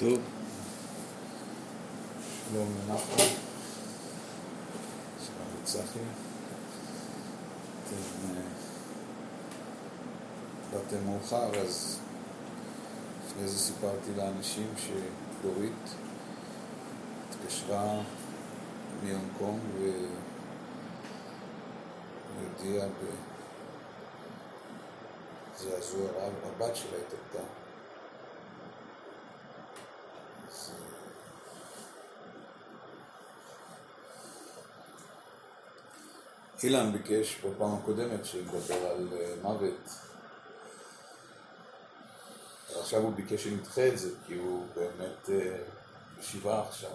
טוב. שלום לנחמן. שלום לצחי. אתם אה, באתם מאוחר, אז לפני זה סיפרתי לאנשים שדורית התקשרה מהונג קונג והודיעה בזעזוע רב, הבת שלה התאבדה. אילן ביקש בפעם הקודמת שנדבר על אה, מוות. עכשיו הוא ביקש שנדחה את זה, כי הוא באמת אה, בשבעה עכשיו.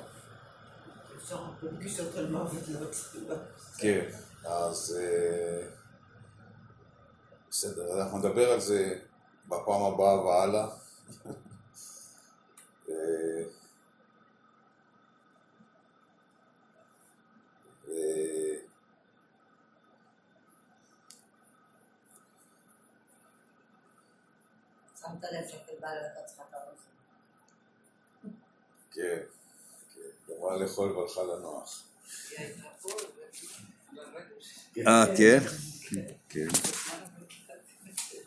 אפשר בפגישות על מוות לא כן, אז אה, בסדר, אנחנו נדבר על זה בפעם הבאה והלאה. אה, אה, שמת לב שקיבלת את צריכה את האוזן. כן, כן, גמרה לאכול והלכה לנוח. אה, כן? כן.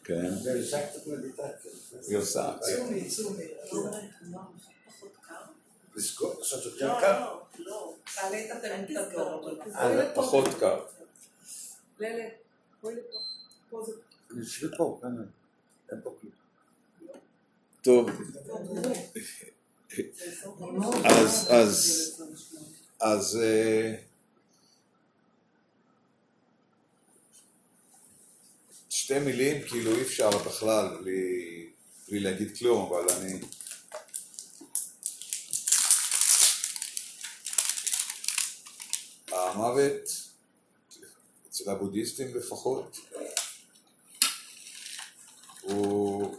כן. זה עושה קצת מדיטציה. היא עושה, כן. צומי, צומי. לא, פחות קר? יותר לא, קר. לא, לא. תעלה את הטמפרטורה. פחות קר. ללה, בואי לפה. פה זה... אני יושב פה, כאן. אין פה כלום. טוב, אז, אז, אז, אה, שתי מילים, כאילו אי אפשר בכלל בלי, בלי להגיד כלום, אבל אני... המוות, אצל הבודהיסטים לפחות, הוא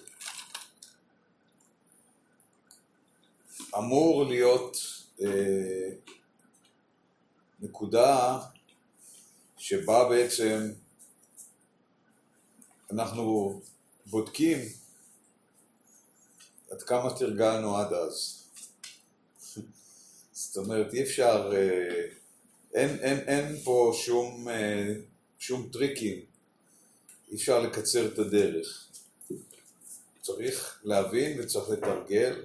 אמור להיות אה, נקודה שבה בעצם אנחנו בודקים עד כמה תרגלנו עד אז. זאת אומרת, אי אפשר, אה, אין, אין, אין פה שום, אה, שום טריקים, אי אפשר לקצר את הדרך. צריך להבין וצריך לתרגל,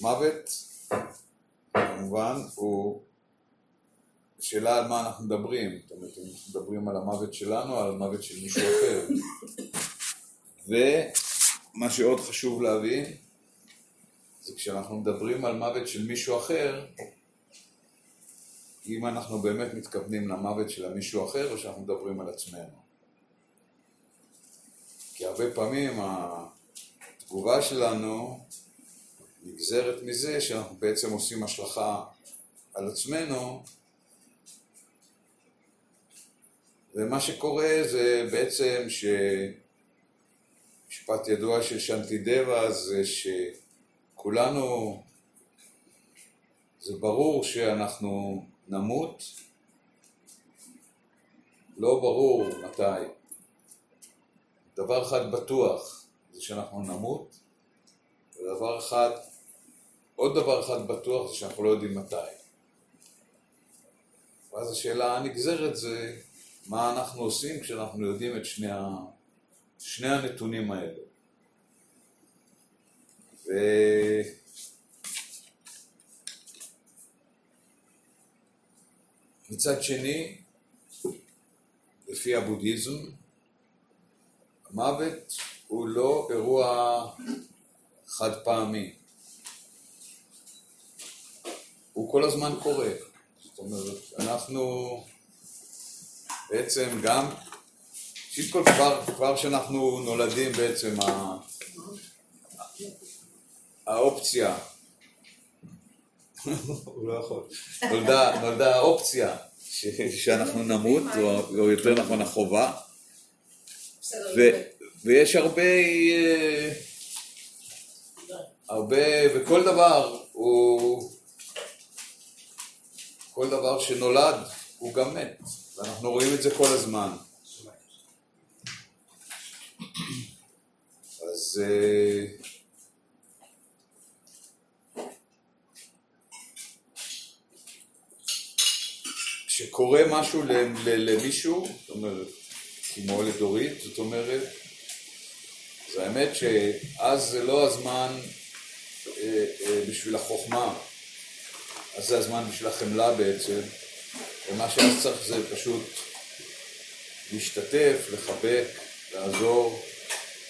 ומוות, כמובן, הוא שאלה על מה אנחנו מדברים, זאת אומרת, אם אנחנו מדברים על המוות שלנו, על המוות של מישהו אחר. ומה שעוד חשוב להבין, זה כשאנחנו מדברים על מוות של מישהו אחר, אם אנחנו באמת מתכוונים למוות של המישהו אחר, או שאנחנו מדברים על עצמנו. כי הרבה פעמים התגובה שלנו נגזרת מזה שאנחנו בעצם עושים השלכה על עצמנו, ומה שקורה זה בעצם שמשפט ידוע של שנטי דבה זה שכולנו, זה ברור שאנחנו נמות, לא ברור מתי. דבר אחד בטוח שאנחנו נמות, ודבר אחד, עוד דבר אחד בטוח זה שאנחנו לא יודעים מתי. ואז השאלה הנגזרת זה מה אנחנו עושים כשאנחנו יודעים את שני, ה... שני הנתונים האלה. ו... מצד שני, לפי הבודהיזם, המוות הוא לא אירוע חד פעמי. הוא כל הזמן קורה. זאת אומרת, אנחנו בעצם גם, ראשית כל כבר, כבר שאנחנו נולדים בעצם ה... האופציה, הוא לא יכול, נולדה, נולדה האופציה ש, שאנחנו נמות, או, או יותר נכון החובה, ו, ויש הרבה, אה, הרבה, וכל דבר הוא, כל דבר שנולד הוא גם מת, ואנחנו רואים את זה כל הזמן. אז זה... כשקורה משהו למישהו, זאת אומרת, כמו לדורית, זאת אומרת, זה האמת שאז זה לא הזמן אה, אה, בשביל החוכמה, אז זה הזמן בשביל החמלה בעצם, ומה שאז צריך זה פשוט להשתתף, לחבק, לעזור.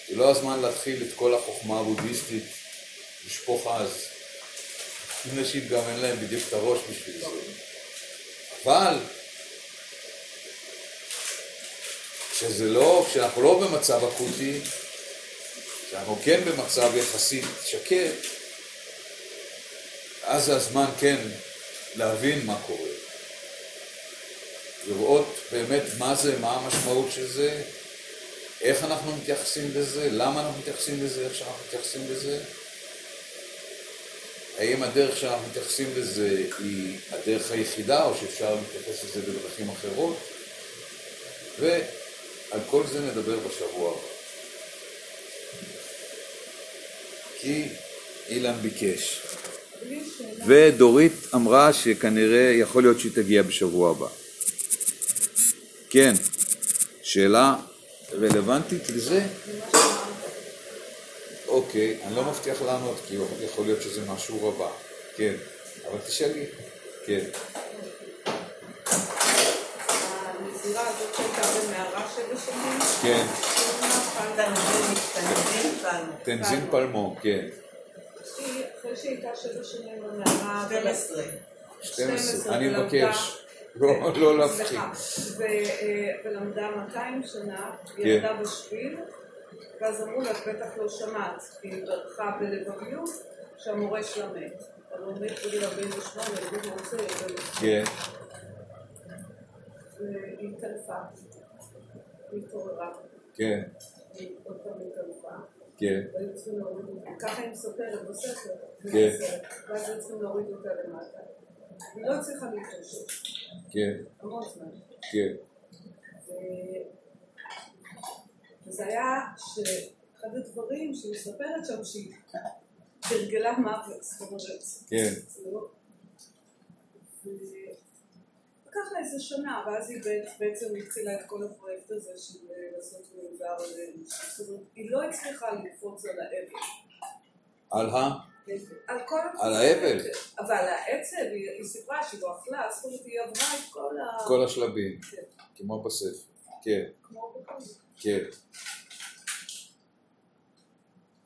זה לא הזמן להתחיל את כל החוכמה הבודהיסטית לשפוך אז. אנשים גם אין להם בדיוק את הראש בשביל זה. אבל כשזה לא, כשאנחנו לא במצב אקוטי, כשאנחנו כן במצב יחסית שקט, אז זה הזמן כן להבין מה קורה. לראות באמת מה זה, מה המשמעות של זה, איך אנחנו מתייחסים לזה, למה אנחנו מתייחסים לזה, איך שאנחנו מתייחסים לזה. האם הדרך שאנחנו מתייחסים לזה היא הדרך היחידה, או שאפשר להתייחס לזה בדרכים אחרות? ועל כל זה נדבר בשבוע הבא. כי אילן ביקש. ודורית אמרה שכנראה יכול להיות שהיא תגיע בשבוע הבא. כן, שאלה רלוונטית לזה? אוקיי, אני לא מבטיח לענות כי יכול להיות שזה משהו רבה. כן, אבל תשאלי. כן, הנזירה הזאת שהייתה במערה שבע שנים, כן, תנזין, פלמון, כן. היא, אחרי שהיא הייתה שבע שנים במערה, 12. 12, אני מבקש לא לא להפחיד. אה, ולמדה 200 שנה, היא כן. ירדה בשביל, ואז אמרו לה, בטח לא שמעת, כי היא ברחה בלבביות שהמורה שלה מת. אבל הוא מת בגיל 48, בגיל צעיר, כן, והיא התעלפה. היא התעוררה, כן, היא עוד פעם התעלפה. כן, והיו צריכים להוריד אותה, ככה היא מספרת בספר, כן. ואז היו צריכים להוריד אותה למטה. היא לא הצליחה להתאושש, כן, המון זמן. כן, וזה היה שאחד הדברים שהיא מספרת שם שהיא תרגלה מוות, זאת אומרת, כן, לקח לה איזה שנה, ואז היא בעצ- בעצם התחילה את כל הפרויקט הזה של אה, לעשות מעבר, זאת אומרת, היא לא הצליחה לקפוץ על האבל. על ה... על כל על האבל. אבל העצב, היא סיפרה שהיא לא אכלה, זאת אומרת, היא עברה את כל ה... כל השלבים, כן, כמו בספר. כן, כמו בכל... כן.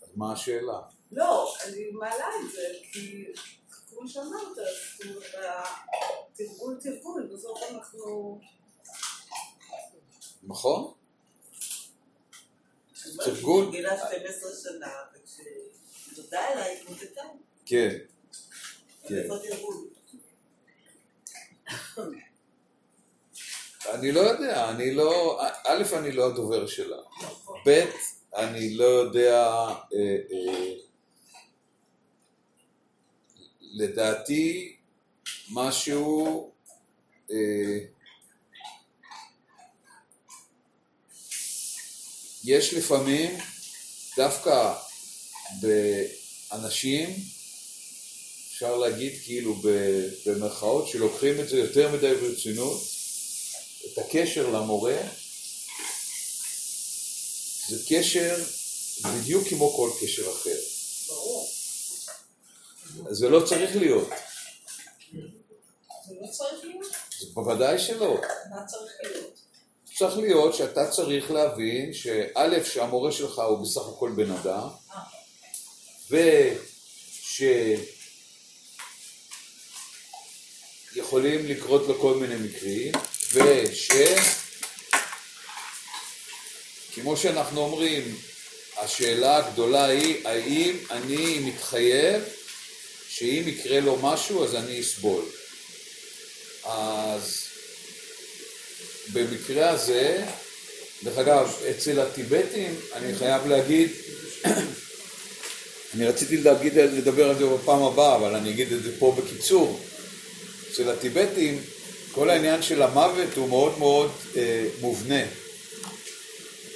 אז מה השאלה? לא, אני מעלה את זה, כי כמו שאמרת, התרגול תרגול, בסוף אנחנו... נכון? תרגול. גילה 12 שנה, וכשהיא נודע אליי, היא התמודדה. כן, כן. תרגול? אני לא יודע, אני לא, א', אני לא הדובר שלה, ב', אני לא יודע, אה, אה, לדעתי, משהו, אה, יש לפעמים, דווקא באנשים, אפשר להגיד כאילו במרכאות, שלוקחים את זה יותר מדי ברצינות, את הקשר למורה, זה קשר בדיוק כמו כל קשר אחר. ברור. זה לא צריך להיות, זה לא צריך להיות. בוודאי שלא. מה צריך להיות? צריך להיות שאתה צריך להבין שא', שהמורה שלך הוא בסך הכל בן אדם, ושיכולים לקרות לו כל מיני מקרים, וש... כמו שאנחנו אומרים, השאלה הגדולה היא, האם אני מתחייב שאם יקרה לו משהו אז אני אסבול. אז במקרה הזה, דרך אגב, אצל הטיבטים, אני חייב להגיד, אני רציתי להגיד, לדבר על זה בפעם הבאה, אבל אני אגיד את זה פה בקיצור. אצל הטיבטים, כל העניין של המוות הוא מאוד מאוד אה, מובנה.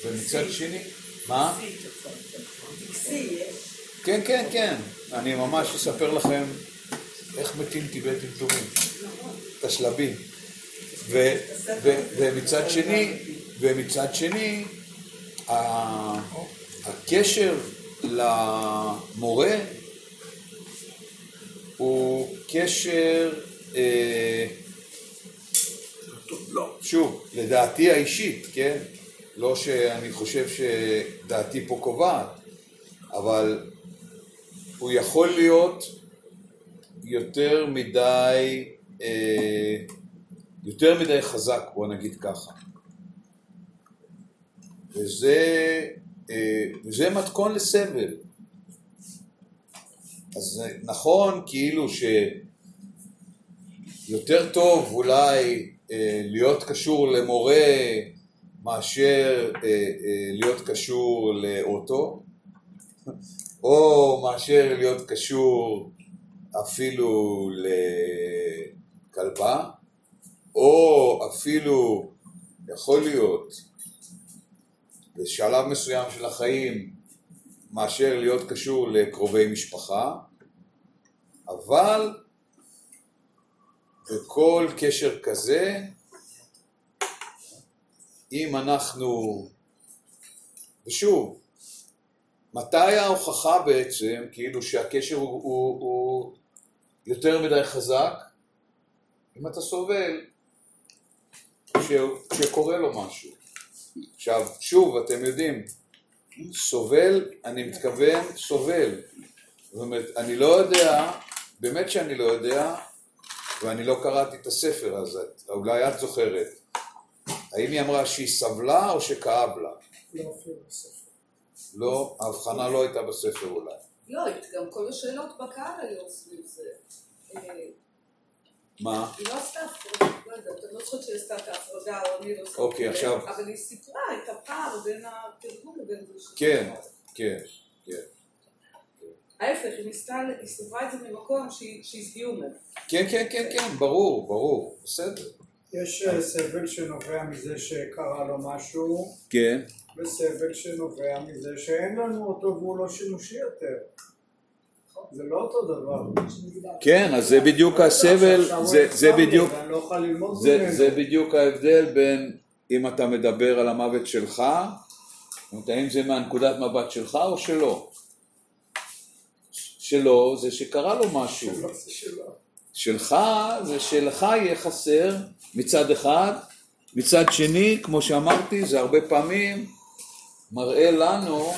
ומצד שני, מה? יהיה. כן, כן, כן. אני ממש אספר לכם איך מתים טיבטים טובים. את השלבים. ומצד שני, ומצד שני, הקשר למורה הוא קשר, אה, לא, שוב, לדעתי האישית, כן? לא שאני חושב שדעתי פה קובעת, אבל הוא יכול להיות יותר מדי, אה, יותר מדי חזק, בוא נגיד ככה. וזה, אה, וזה מתכון לסבל. אז נכון כאילו שיותר טוב אולי אה, להיות קשור למורה מאשר אה, אה, להיות קשור לאוטו, או מאשר להיות קשור אפילו לכלבה, או אפילו יכול להיות בשלב מסוים של החיים מאשר להיות קשור לקרובי משפחה, אבל בכל קשר כזה, אם אנחנו, ושוב, מתי ההוכחה בעצם, כאילו שהקשר הוא, הוא, הוא יותר מדי חזק? אם אתה סובל ש, שקורה לו משהו. עכשיו, שוב, אתם יודעים, סובל, אני מתכוון סובל. זאת אומרת, אני לא יודע, באמת שאני לא יודע, ואני לא קראתי את הספר הזה, אולי את זוכרת. האם היא אמרה שהיא סבלה או שכאב לה? לא הופיע בספר. לא, ההבחנה לא הייתה בספר אולי. לא, גם כל השאלות בקהל היו סביב זה. אה, מה? היא לא עשתה הפרדה, לא יודעת, אני לא זוכרת שהיא עשתה את ההפרדה, או אני לא. אוקיי, עכשיו- אבל היא סיפרה את הפער בין התרגום לבין זה. שהיא כן. כן, כן. ההפך, היא ניסתה, היא סיפרה את זה ממקום שהיא- human. כן, כן, כן, כן, ברור, ברור, בסדר. יש אה, סבל שנובע מזה שקרה לו משהו, כן. וסבל שנובע מזה שאין לנו אותו והוא לא שימושי יותר. זה לא אותו דבר. כן, אז זה בדיוק הסבל, זה, זה בדיוק, לא זה. זה בדיוק ההבדל בין אם אתה מדבר על המוות שלך, זאת אומרת, האם זה מהנקודת מבט שלך או שלו? שלו זה שקרה לו משהו. זה שלו. שלך זה שלך יהיה חסר מצד אחד, מצד שני, כמו שאמרתי, זה הרבה פעמים מראה לנו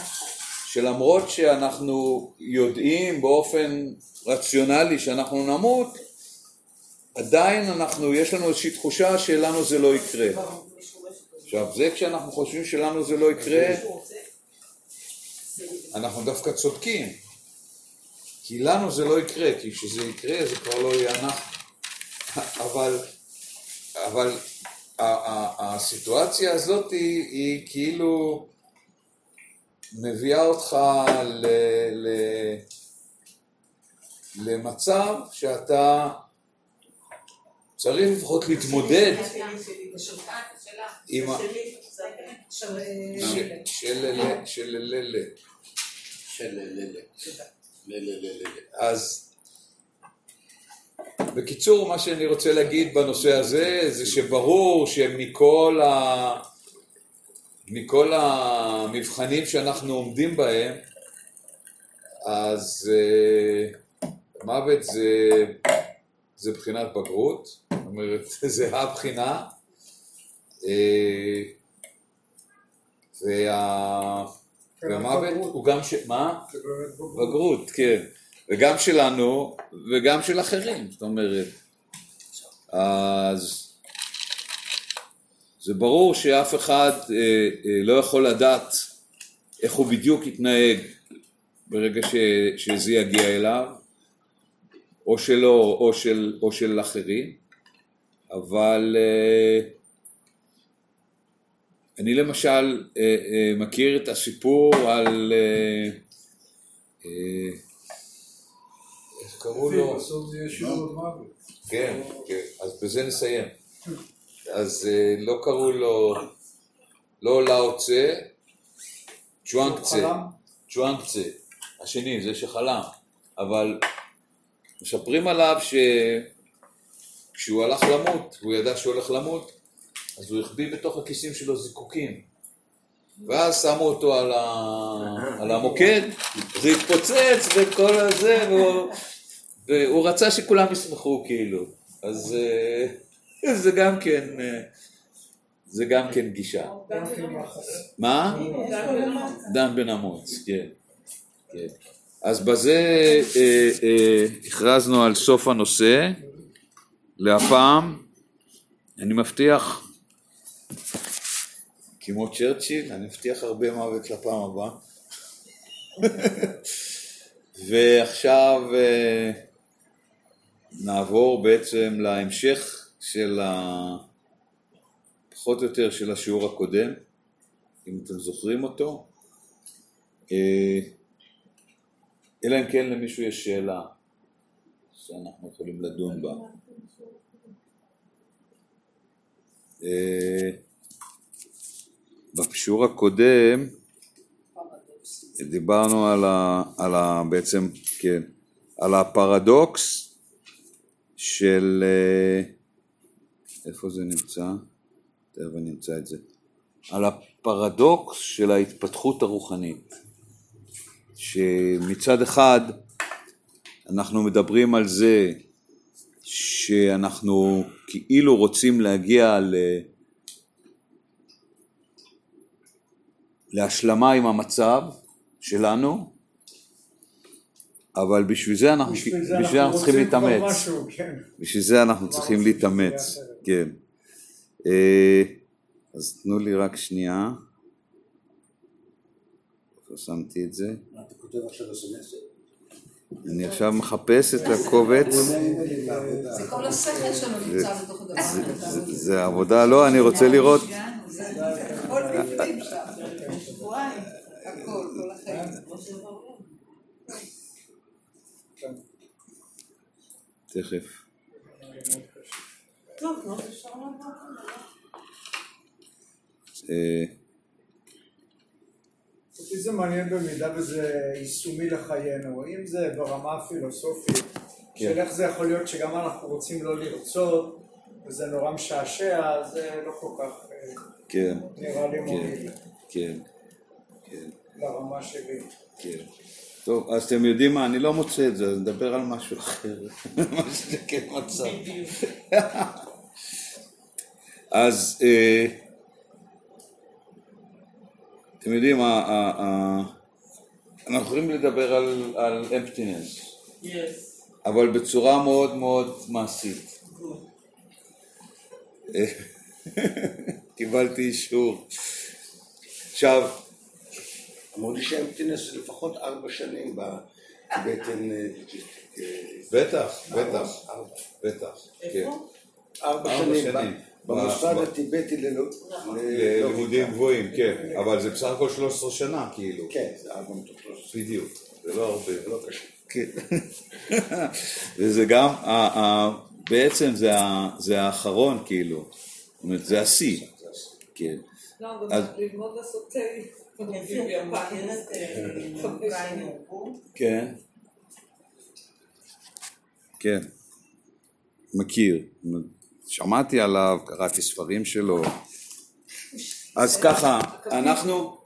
שלמרות שאנחנו יודעים באופן רציונלי שאנחנו נמות, עדיין אנחנו, יש לנו איזושהי תחושה שלנו זה לא יקרה. עכשיו, זה כשאנחנו חושבים שלנו זה לא יקרה, אנחנו דווקא צודקים. כי לנו זה לא יקרה, כי כשזה יקרה זה כבר לא יהיה אנחנו. אבל, אבל הסיטואציה הזאת היא, היא כאילו מביאה אותך ל, ל, למצב שאתה צריך לפחות להתמודד עם ה... עכשיו, אה, של של ללה. של לילה. לילה. אז בקיצור, מה שאני רוצה להגיד בנושא הזה, זה שברור שמכל ה... מכל המבחנים שאנחנו עומדים בהם, אז אה, מוות זה, זה בחינת בגרות, זאת אומרת, זה הבחינה, אה, וה... והמוות. הוא גם ש... מה? בגרות, כן. וגם שלנו, וגם של אחרים, זאת אומרת. אז זה ברור שאף אחד אה, אה, לא יכול לדעת איך הוא בדיוק יתנהג ברגע ש, שזה יגיע אליו, או שלו או של, או של אחרים, אבל אה, אני למשל אה, אה, מכיר את הסיפור על אה, קראו לו? בסוף זה יהיה שיעור מוות. כן, כן, אז בזה נסיים. אז אה, לא קראו לו, לא לאו צה, צ'ואנג צה, חלם? צ'ואנג צה, השני, זה שחלם, אבל מספרים עליו שכשהוא הלך למות, הוא ידע שהוא הולך למות, אז הוא החביא בתוך הכיסים שלו זיקוקים. ואז שמו אותו על, ה... על המוקד, זה התפוצץ וכל הזה, והוא, והוא רצה שכולם ישמחו כאילו. אז אה, זה גם כן, אה, זה גם כן גישה. מה? דן בן אמוץ, כן. כן. אז בזה אה, אה, הכרזנו על סוף הנושא. להפעם, אני מבטיח, כמו צ'רצ'יל, אני מבטיח הרבה מוות לפעם הבאה. ועכשיו אה, נעבור בעצם להמשך של ה... פחות או יותר של השיעור הקודם, אם אתם זוכרים אותו. אה, אלא אם כן למישהו יש שאלה שאנחנו יכולים לדון בה. בשיעור הקודם דיברנו על, ה, על ה, בעצם, כן, על הפרדוקס של, אה, איפה זה נמצא? תכף אני אמצא את זה. על הפרדוקס של ההתפתחות הרוחנית. שמצד אחד אנחנו מדברים על זה שאנחנו כאילו רוצים להגיע ל... להשלמה עם המצב שלנו, אבל בשביל זה אנחנו, בשביל זה בשביל זה אנחנו צריכים להתאמץ. משהו, כן. בשביל זה אנחנו צריכים להתאמץ. כן. אה, אז תנו לי רק שנייה. איפה שמתי את זה? אני עכשיו מחפש את הקובץ. זה כל השכל שלו נמצא בתוך הדבר הזה. זה עבודה, לא, אני רוצה לראות. הכל, כל החיים. תכף. טוב, נו, אפשר לעבור. אה, אותי זה מעניין במידה וזה יישומי לחיינו, אם זה ברמה הפילוסופית, של איך זה יכול להיות שגם אנחנו רוצים לא לרצות, וזה נורא משעשע, זה לא כל כך אה, כן, נראה לי כן, מועיל. כן, כן, לרמה שלי. כן. טוב, אז אתם יודעים מה, אני לא מוצא את זה, אז נדבר על משהו אחר. מה שכן מצב. אז אה, אתם יודעים, אנחנו יכולים לדבר על- אמפטינס. אבל בצורה מאוד מאוד מעשית. אה, קיבלתי אישור. עכשיו, אמרו לי שאמפטינס זה לפחות ארבע שנים בבטן... אה, בטח, בטח, ארבע. בטח, כן. איפה? ארבע שנים. במוסד הטיבטי. ללימודים גבוהים, כן, אבל זה בסך הכל 13 שנה, כאילו. כן, זה ארבע מתוך שלוש. בדיוק, זה לא הרבה. זה לא קשה. כן. וזה גם, בעצם זה האחרון, כאילו. זאת אומרת, זה השיא. כן. לא, גם ללמוד לעשות כן. כן. מכיר. שמעתי עליו, קראתי ספרים שלו. אז ככה, אנחנו.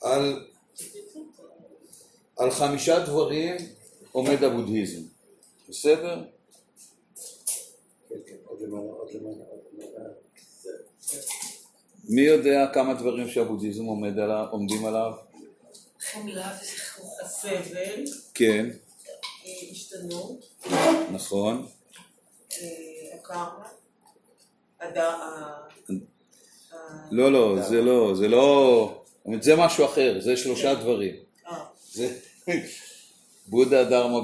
על, על חמישה דברים עומד הבודהיזם. בסדר? כן, כן, עוד למעלה, עוד למעלה. מי יודע כמה דברים שהבודהיזם עומד עליו, עומדים עליו? חמלה. הסבל, כן, השתנות, נכון. אה, הקרמה, לא, לא, זה לא, זה לא... זה משהו אחר, זה שלושה דברים. אה, בודה, דרמה.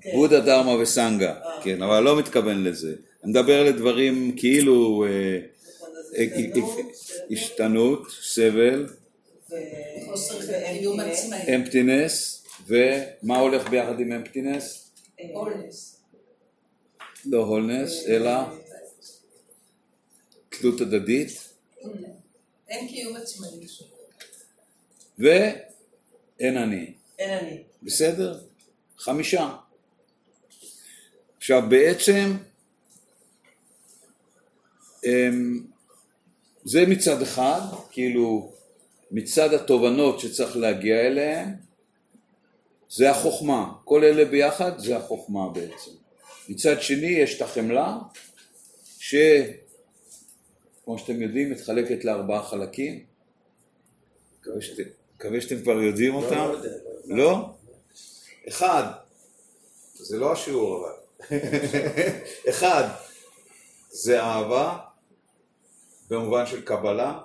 כן. בודה, דרמה וסנגה, אה. כן, אבל לא מתכוון לזה. אני מדבר על דברים כאילו השתנות, סבל. אמפטינס, ומה הולך ביחד עם אמפטינס? לא הולנס, אלא תלות הדדית. אין קיום עצמאי. ואין אני. אין אני. בסדר? חמישה. עכשיו בעצם אמ, זה מצד אחד, כאילו מצד התובנות שצריך להגיע אליהן, זה החוכמה. כל אלה ביחד זה החוכמה בעצם. מצד שני יש את החמלה, שכמו שאתם יודעים מתחלקת לארבעה חלקים. מקווה שאתם, כבר יודעים אותם. לא יודע, לא. לא? אחד, זה לא השיעור אבל. אחד, זה אהבה, במובן של קבלה.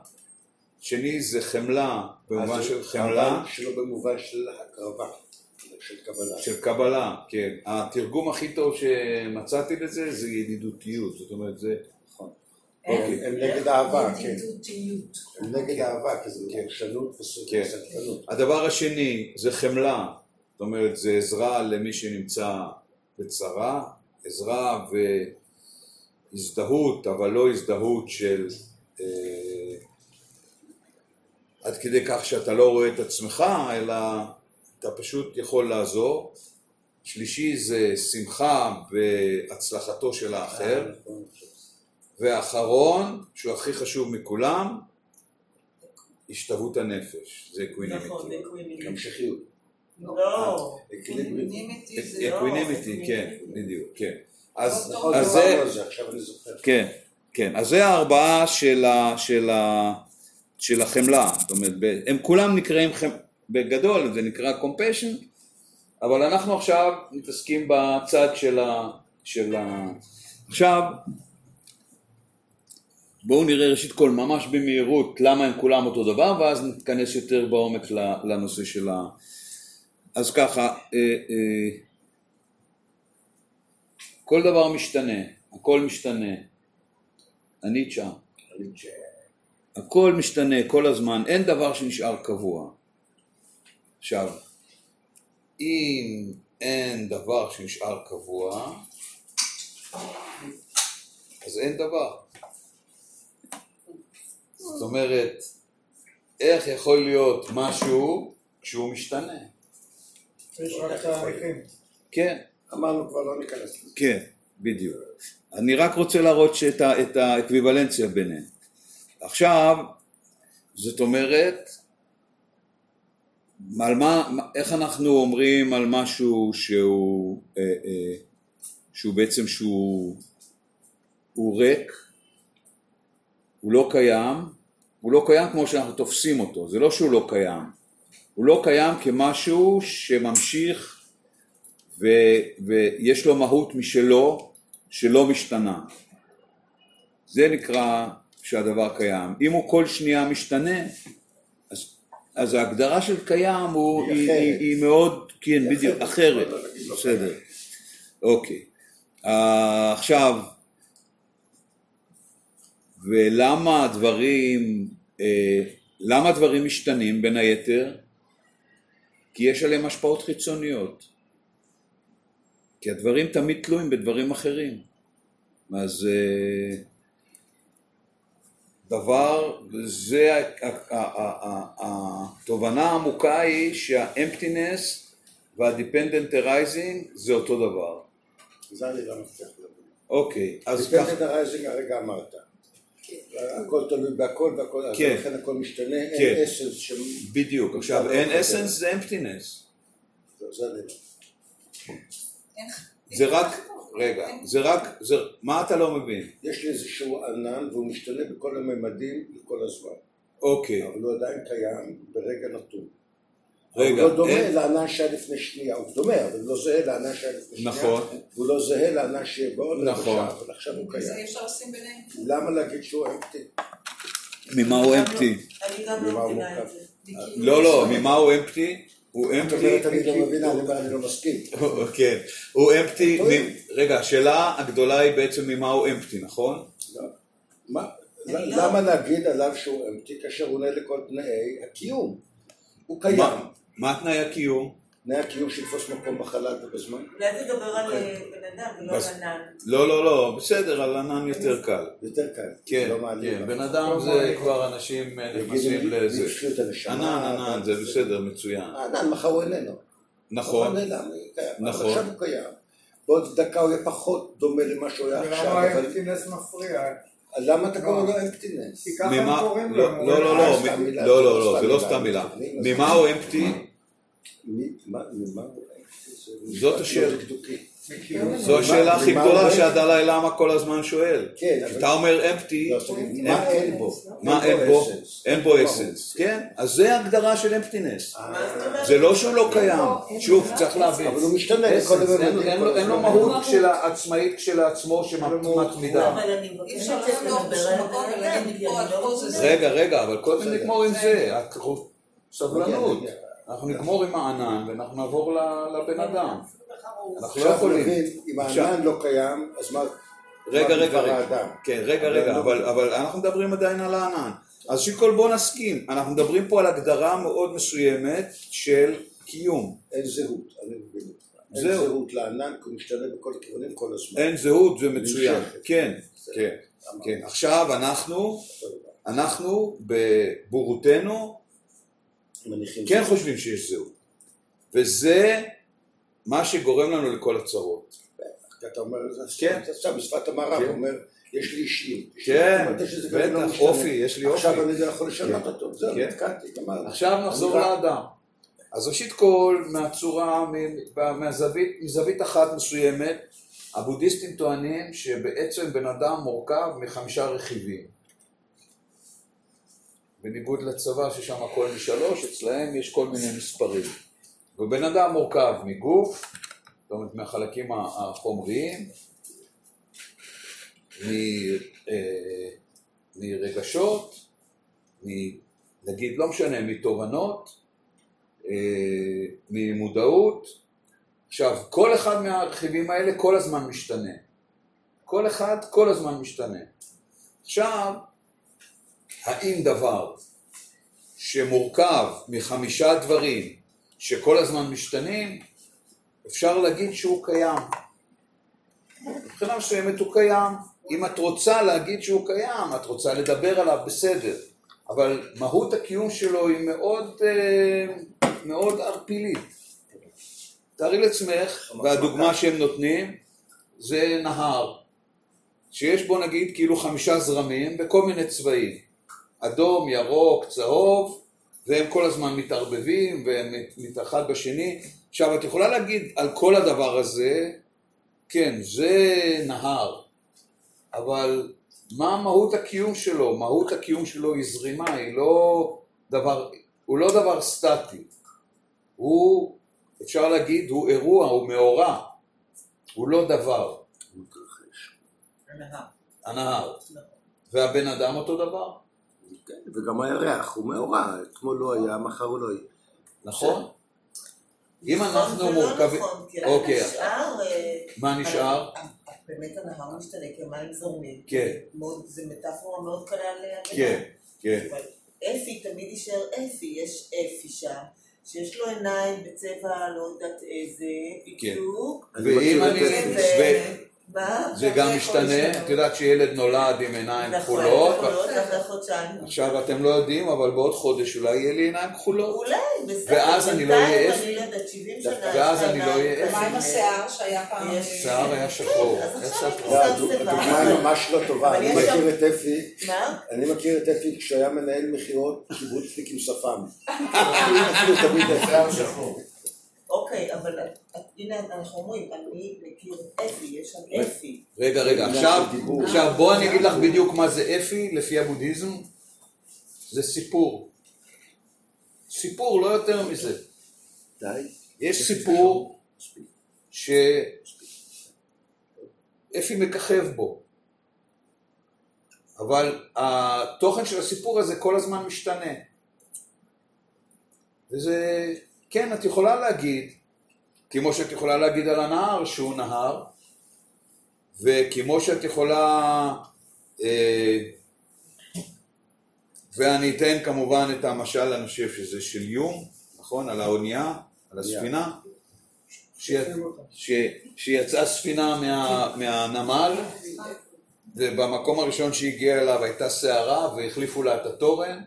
שני, זה חמלה, במובן של חמלה. שלא במובן של הקרבה, של קבלה. של קבלה, כן. התרגום הכי טוב שמצאתי לזה זה ידידותיות, זאת אומרת זה... נכון. אוקיי. הם נגד אהבה, כן. הם נגד אהבה, כי זה פרשנות כן. וסקרנות. הדבר השני זה חמלה, זאת אומרת זה עזרה למי שנמצא בצרה, עזרה והזדהות, אבל לא הזדהות של עד כדי כך שאתה לא רואה את עצמך, אלא אתה פשוט יכול לעזור. שלישי זה שמחה בהצלחתו של האחר, ואחרון, שהוא הכי חשוב מכולם, השתוות הנפש, זה equanimity. נכון, equanimity. המשכיות. לא. equanimity זה לא... equanimity, כן, בדיוק, כן. אז, נכון, זה, זה, עכשיו אני זוכר. כן, כן, אז זה הארבעה של, ה, של, ה, של החמלה, זאת אומרת, הם כולם נקראים, חמ, בגדול זה נקרא compassion, אבל אנחנו עכשיו מתעסקים בצד של ה... של ה... עכשיו, בואו נראה ראשית כל ממש במהירות למה הם כולם אותו דבר, ואז נתכנס יותר בעומק לנושא של ה... אז ככה, אה, אה, כל דבר משתנה, הכל משתנה, הניטשה, הכל משתנה כל הזמן, אין דבר שנשאר קבוע. עכשיו, אם אין דבר שנשאר קבוע, אז אין דבר. זאת אומרת, איך יכול להיות משהו כשהוא משתנה? יש רק תהליכים. כן, אמרנו כבר לא ניכנס לזה. כן, בדיוק. אני רק רוצה להראות שאת את האקוויוולנציה ביניהם. עכשיו, זאת אומרת, על מה, איך אנחנו אומרים על משהו שהוא, אה, אה, שהוא בעצם שהוא הוא ריק, הוא לא קיים, הוא לא קיים כמו שאנחנו תופסים אותו, זה לא שהוא לא קיים, הוא לא קיים כמשהו שממשיך ו, ויש לו מהות משלו שלא משתנה. זה נקרא שהדבר קיים. אם הוא כל שנייה משתנה, אז, אז ההגדרה של קיים הוא, היא היא. היא, היא מאוד, כן, היא בדיוק, אחרת. אחרת, לא להגיד לא בסדר, אוקיי. אה, עכשיו, ולמה הדברים, אה, למה הדברים משתנים בין היתר? כי יש עליהם השפעות חיצוניות. כי הדברים תמיד תלויים בדברים אחרים. אז אה, דבר, זה, התובנה העמוקה היא שהאמפטינס וה dependent arising זה אותו דבר. זה אני לא מצליח לדבר. אוקיי, אז dependent ככה, arising הרגע אמרת. הכל תלוי בהכל והכל, אז כן. לכן הכל משתנה, כן. אין essence שם, בדיוק, עכשיו אין essence זה emptiness. זה אני לא. זה רק, רגע, זה רק, זה, מה אתה לא מבין? יש לי איזשהו ענן והוא משתנה בכל הממדים כל הזמן, אוקיי, אבל הוא עדיין קיים ברגע נתון. רגע, הוא לא דומה אין- לענן שהיה לפני שנייה, הוא דומה, אבל לא זהה לענן שהיה לפני שנייה, נכון. והוא לא זהה לענן שיהיה בעוד נכון. אבל עכשיו הוא זה אי קיים. אפשר לשים ביניהם. למה להגיד שהוא אמפטי? ממה הוא אמפטי? אני גם לא הוא מבינה את? זה. לא, לא, ממה הוא אמפטי? הוא זאת אמפטי, אומרת, אני לא מבינה, אני אומר, אני לא מסכים. כן, הוא אמפטי, רגע, השאלה הגדולה היא בעצם ממה הוא אמפטי, נכון? לא. לא- למה להגיד עליו שהוא אמפטי כאשר הוא עונה לכל תנאי הקיום? הוא קיים. מה תנאי הקיום? תנאי הקיום שיתפוס מקום בחלל ובזמן? אולי תדבר על אה, בן אדם ולא על ענן. לא, לא, לא, בסדר, על ענן יותר קל. יותר קל. כן, לא. כן, בן אדם זה כבר אנשים אה, נכנסים לזה. ענן, ענן, זה בסדר, מצוין. ענן, מחר הוא איננו. נכון, נכון. עכשיו הוא קיים. בעוד דקה הוא יהיה פחות דומה למה שהוא היה עכשיו, ולמה האמפטינס מפריע? למה אתה קורא לו אמפטינס? כי ככה הם קוראים לא, לנו. לא, לא, אה, לא, לא, זה לא, לא לא, סתם זה לא מילה, סתם. ממה הוא אמפטי? זאת השאלה. לא דקדוקי. זו השאלה הכי גדולה שהדלאי למה כל הזמן שואל. כן, אבל- אתה אומר אמפטי, לא, מה אין בו? מה אין בו? אסנס. אין בו אסנס, כן? אז זה ההגדרה של אמפטינס. אומרת? זה לא שהוא לא קיים, שוב, צריך להבין. אבל הוא משתנה אין- לו-. מהות כשלעצמו שמתמידה. עד לא פה זה מבינה. זה. רגע, רגע, אבל קודם. נגמור עם זה, סבלנות. אנחנו נגמור עם הענן ואנחנו נעבור ל- לבן אדם. אנחנו לא עכשיו יכולים. נבין, אם הענן לא קיים, אז מה... רגע, רגע, רגע. כן, רגע, לא- אבל, אבל אנחנו מדברים עדיין על הענן. אז שכל בוא נסכים, אנחנו מדברים פה על הגדרה מאוד מסוימת של קיום. אין זהות, אני מבין אותך. אין זהו. זהות לענן, כי הוא משתנה בכל הכיוונים כל הזמן. אין זהות, זה מצוין. כן, כן, כן. עכשיו אנחנו, אנחנו בבורותנו מניחים כן זהות. חושבים שיש זהות. וזה מה שגורם לנו לכל הצרות. אתה אומר, כן. אתה עכשיו בשפת המערב, כן. אומר, יש לי אישיות. כן, לא בטח. אופי, יש לי אופי. עכשיו אני יכול לשנות אותו, זהו, כן. נתקעתי, גמרנו. עכשיו נחזור לאדם. אז ראשית כל, מהצורה, מהזווית, מזווית אחת מסוימת, הבודהיסטים טוענים שבעצם בן אדם מורכב מחמישה רכיבים. בניגוד לצבא ששם הכל משלוש, אצלהם יש כל מיני מספרים. ובן אדם מורכב מגוף, זאת אומרת מהחלקים החומריים, מ- אה, מרגשות, מ- נגיד, לא משנה, מתובנות, אה, ממודעות. עכשיו, כל אחד מהרכיבים האלה כל הזמן משתנה. כל אחד כל הזמן משתנה. עכשיו, האם דבר שמורכב מחמישה דברים שכל הזמן משתנים, אפשר להגיד שהוא קיים. מבחינה מסוימת הוא קיים. אם את רוצה להגיד שהוא קיים, את רוצה לדבר עליו, בסדר. אבל מהות הקיום שלו היא מאוד, אה, מאוד ערפילית. תארי לעצמך, והדוגמה שהם נותנים זה נהר, שיש בו נגיד כאילו חמישה זרמים בכל מיני צבעים. אדום, ירוק, צהוב, והם כל הזמן מתערבבים והם מת- אחד בשני. עכשיו, את יכולה להגיד על כל הדבר הזה, כן, זה נהר, אבל מה מהות הקיום שלו? מהות הקיום שלו היא זרימה, היא לא דבר, הוא לא דבר סטטי. הוא, אפשר להגיד, הוא אירוע, הוא מאורע. הוא לא דבר, הנהר. הנהר. והבן אדם אותו דבר, כן, וגם הירח הוא מאורע, אתמול לא היה, מחר הוא לא יהיה. נכון? אם אנחנו ולא מורכבים... נכון, כי אוקיי. אה, מה נשאר? באמת הנהר משתנה, כי המים זורמים. כן. זה מטאפורה מאוד קלה להגנה. כן, כן. אבל אפי תמיד יישאר אפי, יש אפי שם, שיש לו עיניים בצבע לא יודעת איזה, כן. בדיוק. אני ואם אני... זה. גם משתנה, את יודעת שילד נולד עם עיניים נכון, כחולות. עכשיו אתם לא יודעים, אבל בעוד חודש אולי יהיה לי עיניים כחולות. אולי, בסדר. ואז אני לא אהיה בינתיים אפי. אני לא יודעת, 70 שנה. ואז אני לא אהיה אפי. ומה עם. השיער שהיה פעם? יש שיער היה שחור. אני? לא, הדוג- הדוגמה היא ממש לא טובה, אני מכיר את אפי, מה? אני מכיר את אפי כשהיה מנהל מכירות קיבוצניק עם שפם. אפילו תמיד אפי. אוקיי, אבל הנה אנחנו אומרים, אני מכיר אפי, יש שם אפי. רגע, רגע. עכשיו בוא אני אגיד לך בדיוק מה זה אפי לפי הבודהיזם. זה סיפור. סיפור, לא יותר מזה. די. יש סיפור שאפי מככב בו. אבל התוכן של הסיפור הזה כל הזמן משתנה. וזה, כן, את יכולה להגיד, כמו שאת יכולה להגיד על הנהר שהוא נהר, וכמו שאת יכולה, אה, ואני אתן כמובן את המשל, אני חושב שזה של יום, נכון? על האונייה, על הספינה, ש- ש- שיצאה ספינה מה- מהנמל, ובמקום הראשון שהיא הגיעה אליו הייתה סערה והחליפו לה את התורן,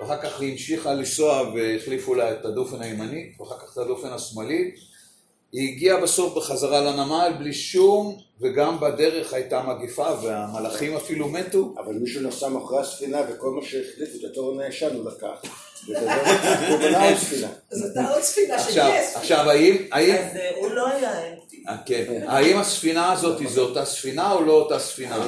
ואחר כך היא המשיכה לנסוע והחליפו לה את הדופן הימנית, ואחר כך את הדופן השמאלית. היא הגיעה בסוף בחזרה לנמל בלי שום, וגם בדרך הייתה מגיפה והמלאכים אפילו מתו. אבל מישהו נסע מאחורי הספינה וכל מה שהחליף את התורן הישן הוא לקח. הוא בנה עוד ספינה. אז אתה עוד ספינה עכשיו, האם, האם, אז אה, הוא לא היה אמפטי. אה, כן, האם הספינה הזאת זו אותה ספינה או לא אותה ספינה?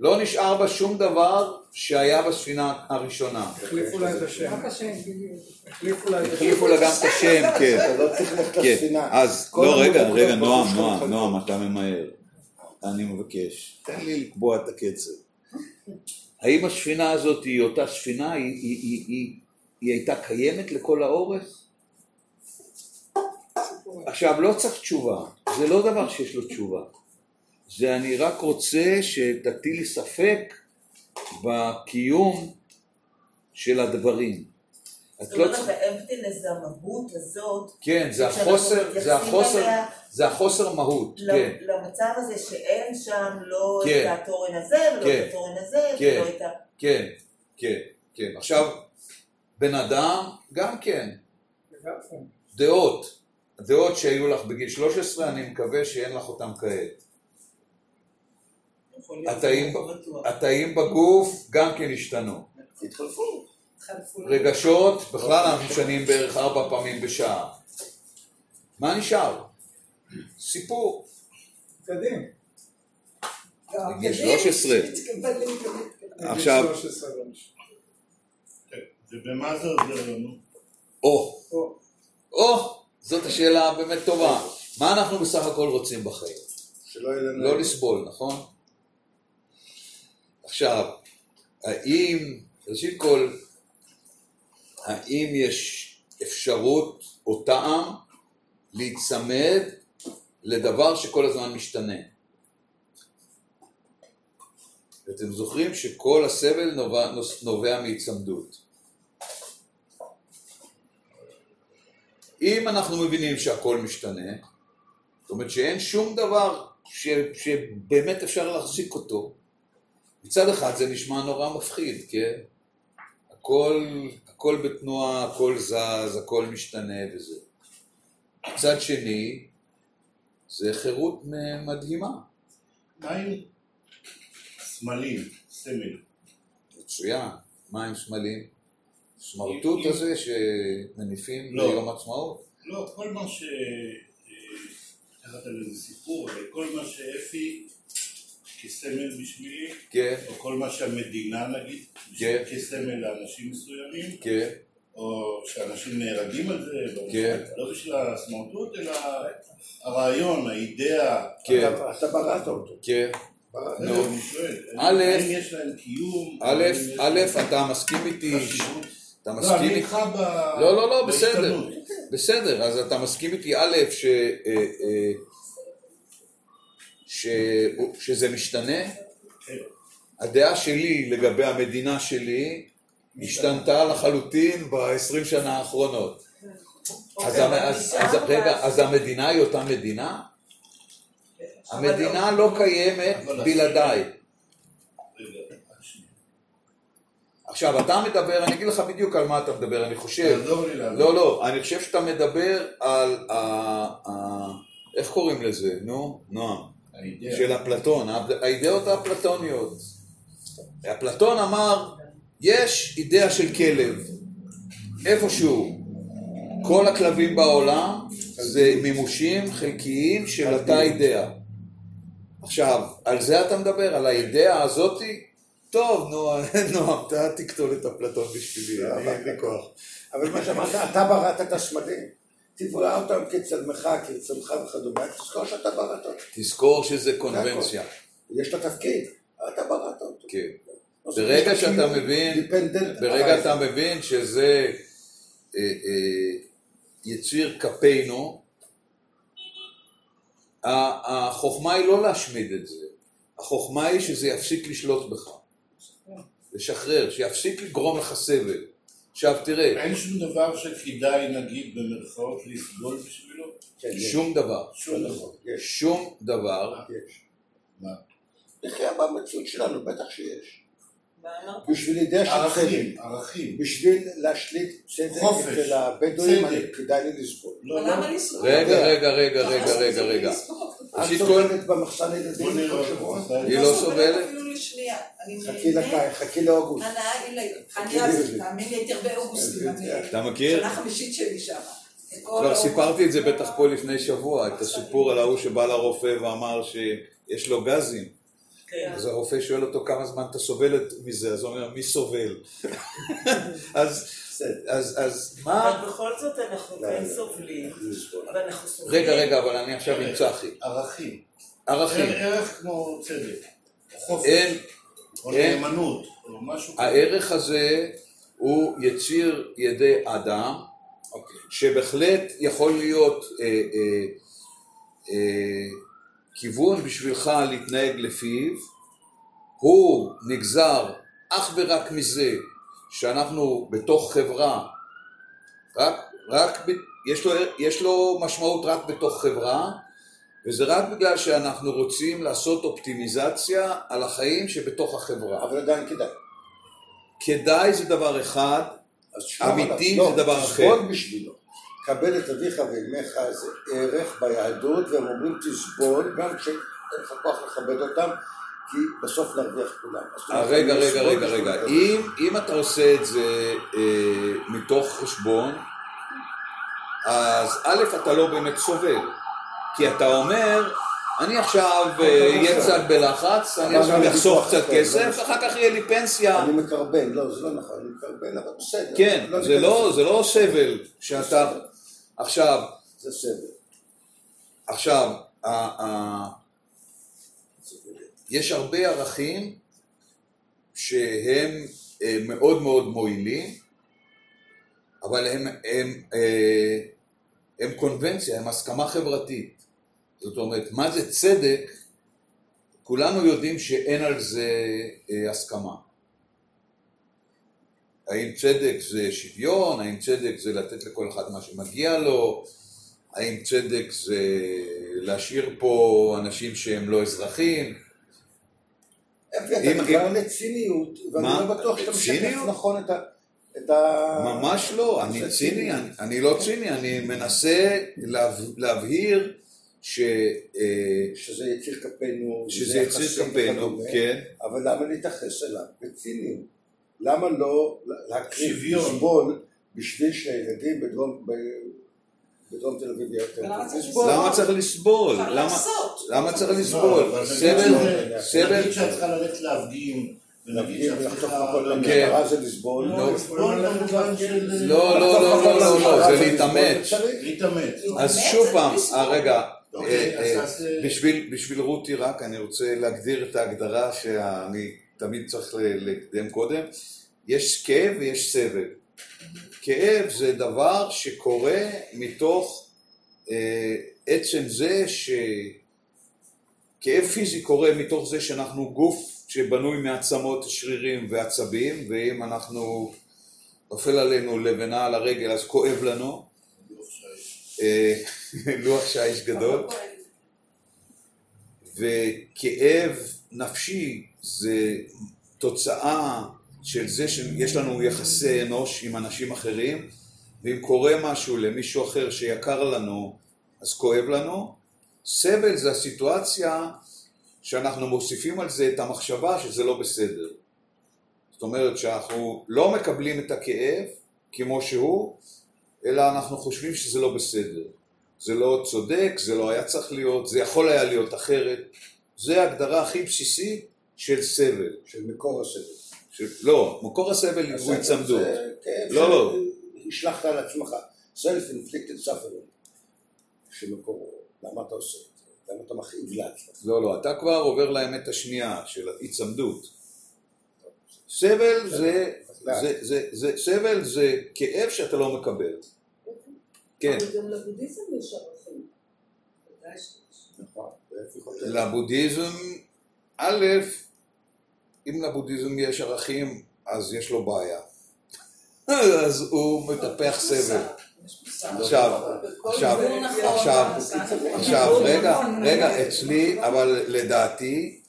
לא נשאר בה שום דבר שהיה בספינה הראשונה. החליפו לה את השם. רק השם, בדיוק. החליפו לה את השם. החליפו לה גם את השם, כן. אתה לא צריך ללכת כן, לספינה. אז, לא רגע, רגע, נועם, נועם. נועם, אתה ממהר. אני מבקש, תן לי לקבוע את הקצב. האם הספינה הזאת היא אותה ספינה? היא הייתה קיימת לכל האורך? עכשיו, לא צריך תשובה, זה לא דבר שיש לו תשובה. זה אני רק רוצה שתטילי ספק בקיום של הדברים. את זאת לא אומרת, צריכה... האמפטינס זה המהות הזאת, כן, זה החוסר, זה החוסר, זה החוסר מהות, כן, למצב הזה שאין שם לא כן. את התורן הזה ולא כן. את התורן הזה כן. ולא את ה... כן, כן, כן. עכשיו, בן אדם, גם כן, דעות, דעות שהיו לך בגיל 13, אני מקווה שאין לך אותן כעת. התאים- בגוף גם כן השתנו. התחלפו. רגשות, בכלל אנחנו משנים בערך ארבע פעמים בשעה. מה נשאר? סיפור. קדימה. בגיל 13. עכשיו, 13 לא. ובמה זה עוזר לנו? או, או, זאת השאלה הבאמת טובה. מה אנחנו בסך הכל רוצים בחיים? שלא יהיה לנו... לא לסבול, נכון? עכשיו, האם, ראשית כל, האם יש אפשרות או טעם להיצמד לדבר שכל הזמן משתנה? ואתם זוכרים שכל הסבל נובע, נובע מהיצמדות. אם אנחנו מבינים שהכל משתנה, זאת אומרת שאין שום דבר ש, שבאמת אפשר להחזיק אותו. מצד אחד זה נשמע נורא מפחיד, כן? הכל, הכל בתנועה, הכל זז, הכל משתנה וזה. מצד שני, זה חירות מדהימה. מה עם סמלים, סמל? מצוין. מה עם סמלים? סמרטוט הזה שמניפים לא. ליום עצמאות? לא, כל מה ש... אה, תחת על איזה סיפור, כל מה שאפי כסמל בשבילי, כן, או כל מה שהמדינה נגיד, כן. כסמל לאנשים מסוימים, כן, או שאנשים נהרגים על זה, כן. לא בשביל הסמרטוט, אלא הרעיון, האידאה. כן, אתה- בראת אותו. כן. נו. א'? א', א', אתה מסכים איתי? אתה לא, מסכים איתי. לא, לא, לא, בסדר. בסדר, אז אתה מסכים איתי, א', ש, שזה משתנה? הדעה שלי לגבי המדינה שלי השתנתה לחלוטין ב-20 שנה האחרונות. אז, אוקיי, אז, אז, רגע. אז המדינה היא אותה מדינה? המדינה לא קיימת בלעדיי. עכשיו, אתה מדבר, אני אגיד לך בדיוק על מה אתה מדבר, אני חושב. לא, לא, אני חושב שאתה מדבר על. ה איך קוראים לזה? נו, נועם. של אפלטון, הא- האידאות האפלטוניות. אפלטון אמר, יש אידאה של כלב, איפשהו. כל הכלבים בעולם זה מימושים חלקיים של אותה אידאה. עכשיו, על זה אתה מדבר? על האידאה הזאתי? טוב, נו, נועם, אתה תקטול את אפלטון בשבילי, אין לי כוח. אבל מה שאמרת, אתה בראת את הסמלים. תברא אותם כצלמך, כרצונך וכדומה, תזכור שאתה בראת אותם. תזכור שזה קונבנציה. יש לה תפקיד, אתה בראת אותו. כן. לא ברגע שאתה מבין, ברגע. אתה מבין שזה אה, אה, יציר כפינו, החוכמה היא לא להשמיד את זה, החוכמה היא שזה יפסיק לשלוט בך, לשחרר, שיפסיק לגרום לך סבל. עכשיו תראה, אין שום דבר שכדאי נגיד במרכאות לסבול בשבילו? כן, יש. שום דבר, שום דבר. נכון, יש. שום דבר, יש. מה? נחיה במציאות שלנו, בטח שיש. בשביל צדק, ערכים, ערכים. בשביל להשליט צדק אצל הבדואים, כדאי לי לסבול. לא, לא. למה לסבול? רגע, רגע, רגע, רגע? רגע, רגע. את סובלת במחסן ילדים בוא נראה כל שבוע? אותך. היא לא סובלת? אפילו לשנייה. חכי. לקיץ, חכי לאוגוסט. אני אז. תאמין לי, הייתי הרבה אוגוסטים. אני- אתה מכיר? שנה חמישית שלי שם. כבר סיפרתי את זה בטח פה לפני שבוע, את הסיפור על ההוא שבא לרופא ואמר שיש לו גזים. כן. אז הרופא שואל אותו כמה זמן אתה סובל מזה, אז הוא אומר, מי סובל? אז. אז, אז מה? אבל בכל זאת אנחנו לא, כן לא. סובלים, לסבול. אבל אנחנו סובלים. רגע, רגע, אבל אני עכשיו עם צחי. ערכים. ערכים. ערך כמו צדק. חופש. אין, או. נאמנות. או משהו כזה. הערך הזה הוא יציר ידי אדם, שבהחלט יכול להיות אה, אה, אה, כיוון בשבילך להתנהג לפיו, הוא נגזר אך ורק מזה שאנחנו בתוך חברה, רק, רק יש, לו, יש לו משמעות רק בתוך חברה, וזה רק בגלל שאנחנו רוצים לעשות אופטימיזציה על החיים שבתוך החברה. אבל עדיין כדאי. כדאי זה דבר אחד, אמיתי עליו. זה לא, דבר אחר. בשבילו. קבל את אביך ואמך זה ערך ביהדות, והם אומרים תסבול, גם כשאין לך כוח לכבד אותם, כי בסוף נרוויח כולם. אה, רגע, רגע, רגע, רגע. אם, אם אתה עושה את זה אה, מתוך חשבון, אז א', אתה לא באמת סובל, כי אתה אומר, אני עכשיו אה, אהיה קצת בלחץ, אני עכשיו אחסוך קצת כסף, לא- אחר כך יהיה לי פנסיה. אני מקרבן, לא, זה לא נכון, אני מקרבן, אבל בסדר. כן, לא, לזה. זה לא סבל שאתה... עכשיו, זה סבל. עכשיו, ה- ה- יש הרבה ערכים שהם אה, מאוד מאוד מועילים, אבל הם, הם, אה, הם קונבנציה, הם הסכמה חברתית. זאת אומרת, מה זה צדק? כולנו יודעים שאין על זה אה, הסכמה. האם צדק זה שוויון? האם צדק זה לתת לכל אחד מה שמגיע לו? האם צדק זה להשאיר פה אנשים שהם לא אזרחים? אתה נגרר לציניות, ואני? לא בטוח שאתה משקף? נכון את ה... את ה... ממש לא, אני ציני. אני, אני לא ציני, אני מנסה להב, להבהיר ש, אה, שזה יציר כפינו, שזה יציר כפינו, כן, אבל למה להתייחס אליו בציניות? למה לא להקריב. לסבול, בשביל שהילדים בדרום, ב- בדרום תל אביב יהיה יותר ולמה טוב? צריך לסבול. למה צריך לסבול? למה, צריך לא, לסבול? סבל, סבל, נגיד שאת צריכה ללכת להפגין, להפגין ולחטוף כן. למטרה זה לסבול. לא. לא, לא, לא, לא, לא, לא, זה להתאמץ. אז שוב פעם. אה, רגע, אוקיי, אה, אה, בשביל רותי רק, אני רוצה להגדיר את ההגדרה שאני תמיד צריך לקדם קודם. יש כאב ויש סבל. כאב זה דבר שקורה מתוך אה, עצם זה ש... כאב פיזי קורה מתוך זה שאנחנו גוף שבנוי מעצמות, שרירים ועצבים, ואם אנחנו, נופל עלינו לבנה על הרגל אז כואב לנו. אה, לוח שיש גדול. וכאב נפשי זה תוצאה של זה שיש לנו יחסי אנוש עם אנשים אחרים, ואם קורה משהו למישהו אחר שיקר לנו, אז כואב לנו. סבל זה הסיטואציה שאנחנו מוסיפים על זה את המחשבה שזה לא בסדר. זאת אומרת שאנחנו לא מקבלים את הכאב כמו שהוא, אלא אנחנו חושבים שזה לא בסדר. זה לא צודק, זה לא היה צריך להיות, זה יכול היה להיות אחרת. זה ההגדרה הכי בסיסית של סבל. של מקור הסבל. של, לא, מקור הסבל הוא הסבל היצמדות. זה כאב לא, לא. שהשלכת על עצמך. self-inflicted suffering. שמקורו. למה אתה עושה את זה? למה אתה מכאיב לעצמך? לא, לא, אתה כבר עובר לאמת השנייה של היצמדות. סבל זה, זה, זה, זה, סבל זה כאב שאתה לא מקבל. כן, אבל גם לבודהיזם יש ערכים. נכון. לבודהיזם, א', אם לבודהיזם יש ערכים, אז יש לו בעיה. אז הוא מטפח סבל. עכשיו, עכשיו, עכשיו, עכשיו, רגע, רגע, אצלי, אבל לדעתי,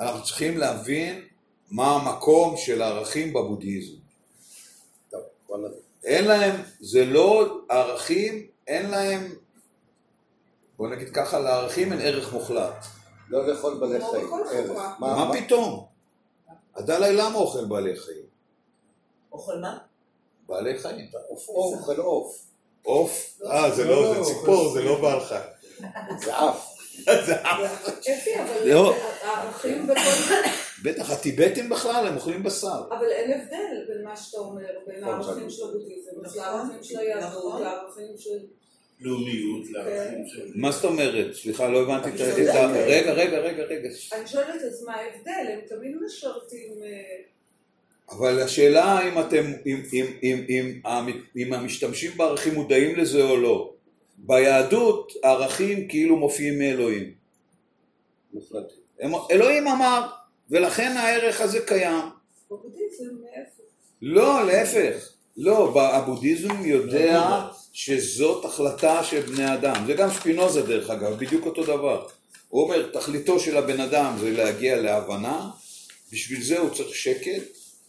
אנחנו צריכים להבין מה המקום של הערכים בבודהיזם. אין להם, זה לא ערכים, אין להם, בוא נגיד ככה, לערכים אין ערך מוחלט. לא לאכול בעלי חיים, ערך. חברה. מה פתאום? הדלאי למה אוכל בעלי חיים? אוכל מה? בעלי חיים. עוף עוף, אוכל עוף. עוף? אה, זה לא, זה ציפור, זה לא בעל חיים. זה אף. אפי, אבל לא. הערכים בכל... בטח, הטיבטים בכלל, הם אוכלים בשר. אבל אין הבדל בין מה שאתה אומר, בין הערכים של הבודהיזם, לערכים של היהדות, נכון. לערכים של... לאומיות, לערכים של... מה זאת אומרת? סליחה, לא הבנתי את ה... את ה- רגע, רגע, רגע, רגע. אני שואלת אז מה ההבדל, הם תמיד משרתים... אה, אבל השאלה האם אתם, אם, אם, אם, אם, אם המשתמשים בערכים מודעים לזה או לא. ביהדות ערכים כאילו מופיעים מאלוהים. מוחלטים. הם- אלוהים אמר, ולכן הערך הזה קיים. לא, להפך. לא, הבודהיזם יודע שזאת החלטה של בני אדם. זה גם שפינוזה דרך אגב, בדיוק אותו דבר. הוא אומר, תכליתו של הבן אדם זה להגיע להבנה, בשביל זה הוא צריך שקט,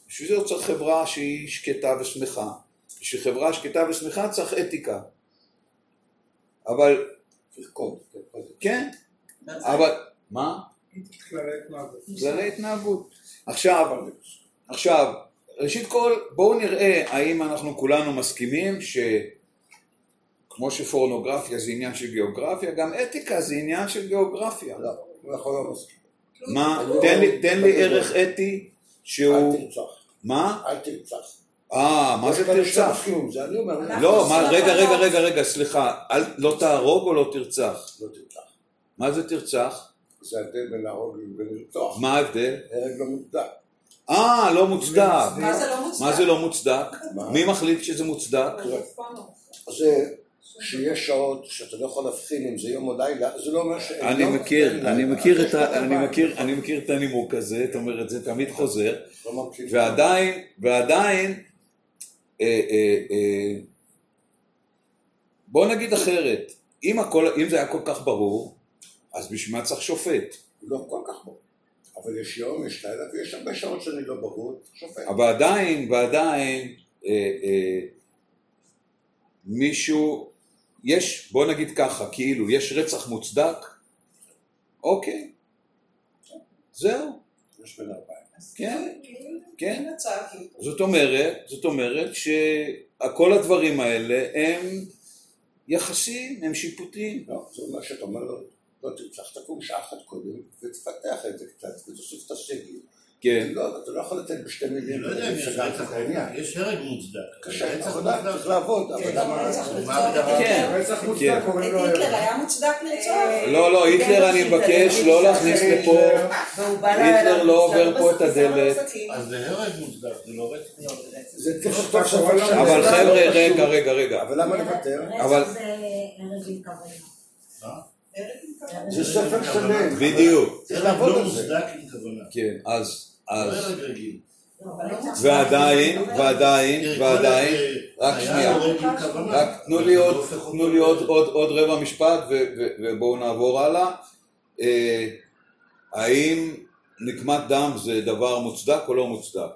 בשביל זה הוא צריך חברה שהיא שקטה ושמחה. בשביל חברה שקטה ושמחה צריך אתיקה. אבל. כן, מה זה? אבל, מה? כללי התנהגות. כללי התנהגות. עכשיו, עכשיו, ראשית כל, בואו נראה האם אנחנו כולנו מסכימים שכמו שפורנוגרפיה זה עניין של גיאוגרפיה, גם אתיקה זה עניין של גיאוגרפיה. לא, אנחנו לא מסכימים. מה? לא, תן לי- לא, ערך אתי שהוא... אל תרצח. מה? אל תרצח. אה, מה זה תרצח? לא, עושים רגע, רגע. רגע, רגע, סליחה, לא תהרוג או לא תרצח? לא תרצח. מה זה תרצח? זה ההבדל בין להרוג לבין לרצוח. מה ההבדל? הרג לא מוצדק. אה, לא מוצדק. מה זה לא מוצדק? מה זה לא מוצדק? מי מחליט שזה מוצדק? זה שיש שעות שאתה לא יכול להבחין אם זה יום או לילה, זה לא אומר שאין אני יום מכיר, אני. מכיר את ה... אני. מכיר, אני מכיר את הנימוק הזה, זאת אומרת, זה תמיד חוזר, לא. ועדיין, ועדיין, אה, אה, אה, בוא נגיד אחרת, אם הכל, אם זה היה כל כך ברור, אז בשביל מה צריך שופט? לא כל כך ברור. אבל יש יום, יש לילה, ויש הרבה שעות שאני לא ברור, שופט. אבל עדיין, ועדיין, אה, אה, מישהו, יש, בוא נגיד ככה, כאילו, יש רצח מוצדק, אוקיי, זהו, יש בין ארבעה. כן, כן. הצעה כאילו. זאת אומרת, זאת אומרת שכל הדברים האלה הם יחסים, הם שיפוטיים. לא, זה אומר שאתה אומר לו, לא תרצח, תקום שעה אחת קודם, ותפתח את זה קצת, ותוסיף את הסגל. כן. לא, אתה לא יכול לתת בשתי אני מילים, לא יודע אם יש רצח העניין. יש הרג מוצדק. קשה, רצח עבודה, מוצדק. צריך לעבוד, אבל כן, למה... רצח מוצדק. ההגדרה? כן. רצח מוצדק כן. קוראים לו... היטלר היה מוצדק לרצוח? לא, לא, היטלר אני מבקש לא להכניס לפה, היטלר ל- לא עובר פה את הדלת. אז זה הרג מוצדק, זה לא רצח. זה צריך לא, לכתוב ספר אבל לא חבר'ה. רגע, רגע, רגע, אבל למה לוותר? אבל- רצח זה הרג עם כוונה. זה ספר שלם. בדיוק, צריך לעבוד לא על זה. כוונה. כן, אז, לא אז. לא, ועדיין, ועדיין, ועדיין, רק שנייה. רק תנו לי לא עוד, תנו לי עוד, עוד, עוד רבע משפט ו, ו, ובואו נעבור הלאה. אה, האם נקמת דם זה דבר מוצדק או לא מוצדק?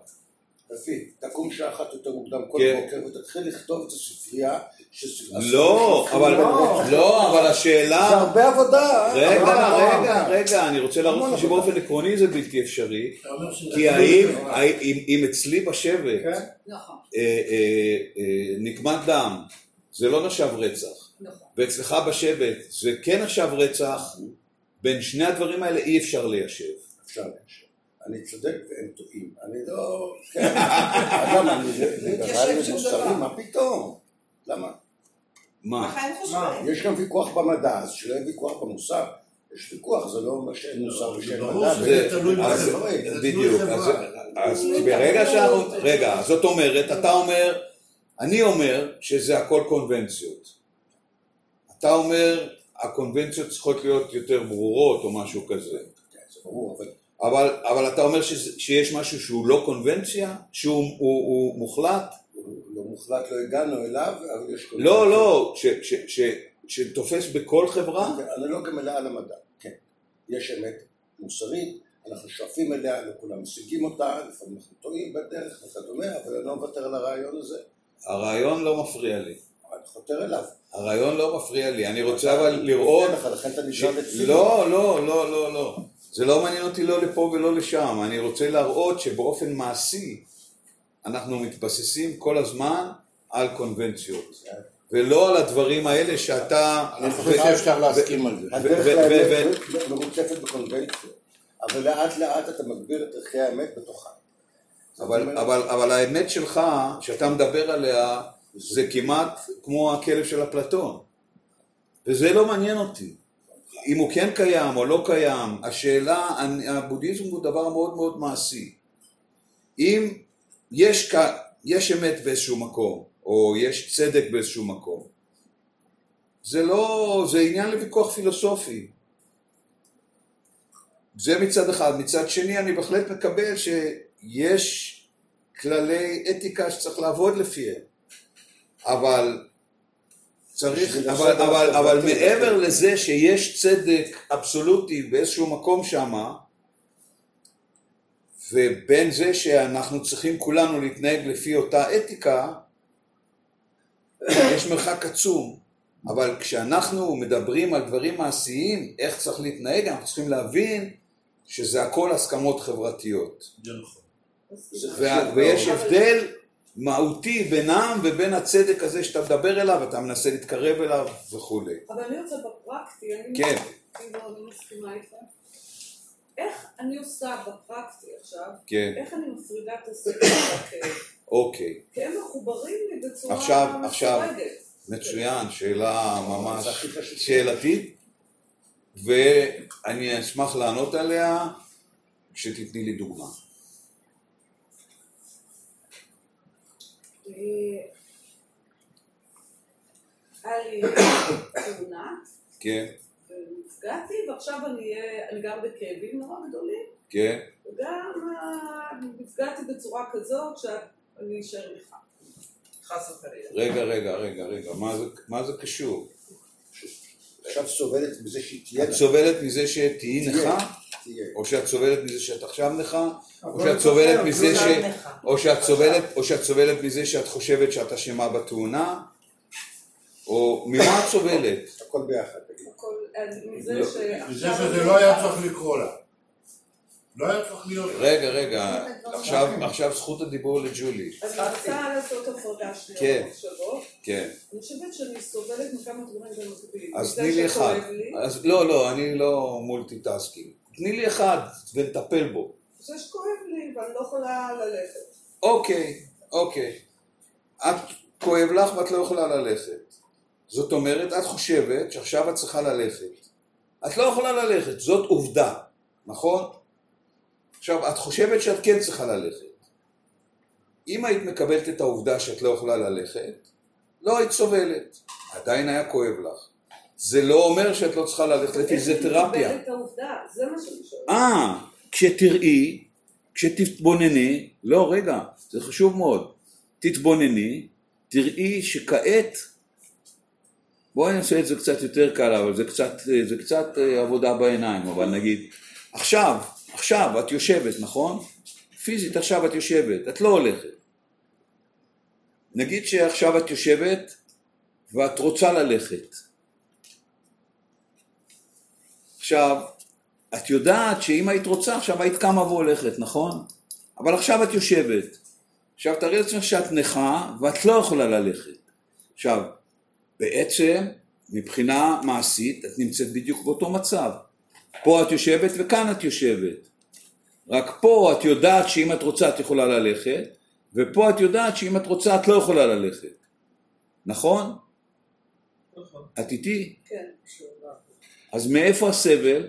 תקום שעה אחת יותר מוקדם כל כן. בוקר ותתחיל לכתוב את הספרייה לא, אבל, לא. לא, אבל זה השאלה, הרבה עבודה. רגע, אבל- רגע, רגע, אני רוצה להראות לך שבאופן עקרוני זה בלתי אפשרי, כי האם, האם- אם אם אצלי בשבט כן? נכון, אה, אה, אה, נקמת דם זה לא נחשב רצח, נכון. ואצלך בשבט זה כן נחשב רצח, בין שני הדברים האלה אי אפשר ליישב. אפשר להקשיב. אני צודק והם טועים. אני לא... כן. אדם, אני ליברלי שום מוסרי, דבר. מה פתאום? למה? מה? יש גם ויכוח במדע, אז שלא יהיה ויכוח במוסר. יש ויכוח, זה לא אומר שאין מוסר ושאין מדע. זה- תלוי בחברה. בדיוק, אז, ברגע שאנחנו, רגע, זאת אומרת, אתה אומר, אני אומר שזה הכל קונבנציות. אתה אומר, הקונבנציות צריכות להיות יותר ברורות או משהו כזה. כן, זה ברור, אבל אבל, אבל אתה אומר שזה, שיש משהו שהוא לא קונבנציה? שהוא הוא, הוא מוחלט? המוחלט לא הגענו אליו, אבל יש... לא, לא, ש- שתופס בכל חברה? אנלוגיה מלאה למדע, כן. יש אמת מוסרית, אנחנו שואפים אליה, לא כולם משיגים אותה, לפעמים אנחנו טועים בדרך וכדומה, אבל אני לא מוותר על הרעיון הזה. הרעיון לא מפריע לי. אני חותר אליו. הרעיון לא מפריע לי, אני רוצה אבל לראות... לכן אתה נשאר לצידו. לא, לא, לא, לא, לא. זה לא מעניין אותי לא לפה ולא לשם. אני רוצה להראות שבאופן מעשי אנחנו מתבססים כל הזמן על קונבנציות. ולא על הדברים האלה שאתה... אני חושב שאפשר להסכים על זה. הדרך לאמת מרוצפת בקונבנציות, אבל לאט לאט אתה מגביר את ערכי האמת בתוכה. אבל, אבל, אבל האמת שלך, שאתה מדבר עליה, זה כמעט כמו הכלב של אפלטון. וזה לא מעניין אותי. אם הוא כן קיים או לא קיים, השאלה, הבודהיזם הוא דבר מאוד מאוד מעשי. אם יש, כ- יש אמת באיזשהו מקום, או יש צדק באיזשהו מקום, זה לא, זה עניין לוויכוח פילוסופי. זה מצד אחד. מצד שני, אני בהחלט מקבל שיש כללי אתיקה שצריך לעבוד לפיהם. אבל צריך, אבל, אבל, אבל החברתי. מעבר לזה שיש צדק אבסולוטי באיזשהו מקום שמה, ובין זה שאנחנו צריכים כולנו להתנהג לפי אותה אתיקה, יש מרחק עצום. אבל כשאנחנו מדברים על דברים מעשיים, איך צריך להתנהג, אנחנו צריכים להבין שזה הכל הסכמות חברתיות. נכון. ויש הבדל מהותי בינם ובין הצדק הזה שאתה מדבר אליו, אתה מנסה להתקרב אליו וכולי. אבל אני רוצה בפרקטי, אני כן. כאילו אני מסכימה איתך. איך אני עושה בפרקטי עכשיו, כן, איך אני מפרידה את הסדר והכאב? אוקיי. כי הם מחוברים לי בצורה עכשיו- עכשיו, מפורדת. מצוין, שאלה ממש. שאלתית, ואני אשמח לענות עליה כשתתני לי דוגמה. אה, היה לי תאונה, כן, ונפגעתי, ועכשיו אני אני גם בכאבים נורא גדולים, כן, וגם נפגעתי בצורה כזאת שאני אשאר נכה. וחלילה. רגע, רגע, רגע, רגע, מה זה, מה זה קשור? עכשיו סובלת מזה שהיא תהיה את סובלת מזה שתהיי נכה? תהיה. או שאת סובלת מזה שאת עכשיו נכה? או שאת סובלת זה מזה ש... עכשיו נכה. או שאת סובלת, או שאת סובלת מזה שאת חושבת שאת אשמה בתאונה? או ממה את סובלת? הכל ביחד. מזה לא. שזה לא היה צריך לקרוא לה. לא היה צריך להיות. רגע, רגע, עכשיו, עכשיו זכות הדיבור לג'ולי. אז אני רוצה לעשות הפרדה שנייה כן. במחשבות. כן, אני חושבת שאני סובלת מכמה דברים במקביל. אז תני לי אחד. לא, לא, אני לא multitasking. תני לי אחד ונטפל בו. מזה שכואב לי ואני לא יכולה ללכת. אוקיי, אוקיי. את כואב לך ואת לא יכולה ללכת. זאת אומרת, את חושבת שעכשיו את צריכה ללכת. את לא יכולה ללכת, זאת עובדה, נכון? עכשיו, את חושבת שאת כן צריכה ללכת. אם היית מקבלת את העובדה שאת לא יכולה ללכת, לא היית סובלת. עדיין היה כואב לך. זה לא אומר שאת לא צריכה ללכת לפיזיותרפיה. איך את העובדה? זה מה שאני שואלת. אה, כשתראי, כשתתבונני, לא רגע, זה חשוב מאוד, תתבונני, תראי שכעת, בואי נעשה את זה קצת יותר קל, אבל זה קצת, זה קצת אה, עבודה בעיניים, אבל נגיד, עכשיו, עכשיו את יושבת, נכון? פיזית עכשיו את יושבת, את לא הולכת. נגיד שעכשיו את יושבת ואת רוצה ללכת. עכשיו, את יודעת שאם היית רוצה עכשיו היית קמה והולכת, נכון? אבל עכשיו את יושבת. עכשיו תראי לעצמך שאת נכה ואת לא יכולה ללכת. עכשיו, בעצם מבחינה מעשית את נמצאת בדיוק באותו מצב. פה את יושבת וכאן את יושבת. רק פה את יודעת שאם את רוצה את יכולה ללכת, ופה את יודעת שאם את רוצה את לא יכולה ללכת. נכון? את איתי? כן. אז מאיפה הסבל?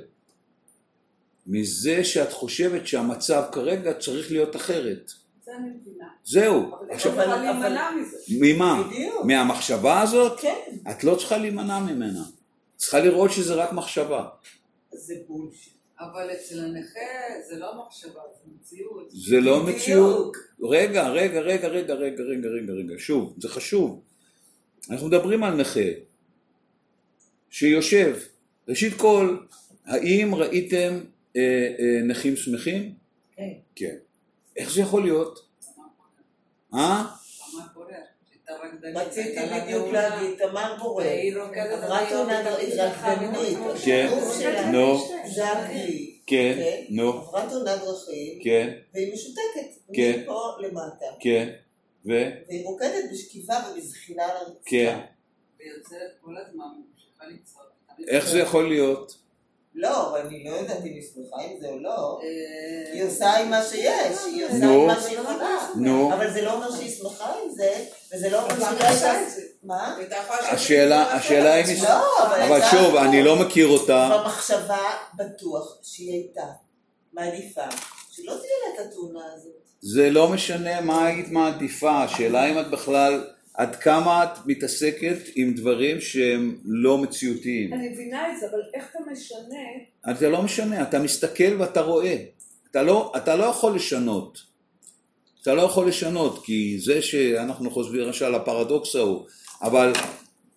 מזה שאת חושבת שהמצב כרגע צריך להיות אחרת. אני מבינה. זהו. אבל אני יכולה אבל- להימנע מזה. ממה? בדיוק. מהמחשבה הזאת? כן, את לא צריכה להימנע ממנה. צריכה לראות שזה רק מחשבה. זה בולשיט. אבל אצל הנכה זה לא מחשבה, זה מציאות. זה לא מציאות. רגע, רגע, רגע, רגע, רגע, רגע, רגע, רגע, שוב, זה חשוב. אנחנו מדברים על נכה שיושב. ראשית כל, האם ראיתם אה, אה, נכים שמחים? כן. כן. איך זה יכול להיות? אה? רציתי בדיוק להגיד, תמר בורר, עברה תאונת אני כן. נו, זה הכלי, כן, נו, עברה תאונת דרכים, כן, והיא משותקת, כן. מפה למטה, כן, ו? והיא רוקדת בשכיבה ובזחילה על הרצפה. כן. ויוצרת כל הזמן, ממשיכה לצעוק. איך זה יכול להיות? לא, אבל אני לא יודעת אם היא שמחה עם זה או לא. אה, היא עושה עם מה שיש, היא עושה. עם מה שהיא יכולה. אבל זה לא אומר שהיא שמחה עם זה, וזה לא אומר שהיא היא לא עושה. את זה. מה? היא השאלה. אם... לא, אבל... שוב, אני לא מכיר אותה. במחשבה בטוח שהיא הייתה מעדיפה שלא תהיה לה את התאונה הזאת. זה לא משנה מה היית מעדיפה, השאלה אם את בכלל, עד כמה את מתעסקת עם דברים שהם לא מציאותיים. אני מבינה את זה, אבל איך אתה משנה? אתה לא משנה, אתה מסתכל ואתה רואה. אתה לא, אתה לא יכול לשנות. אתה לא יכול לשנות, כי זה שאנחנו חושבים למשל הפרדוקס ההוא, אבל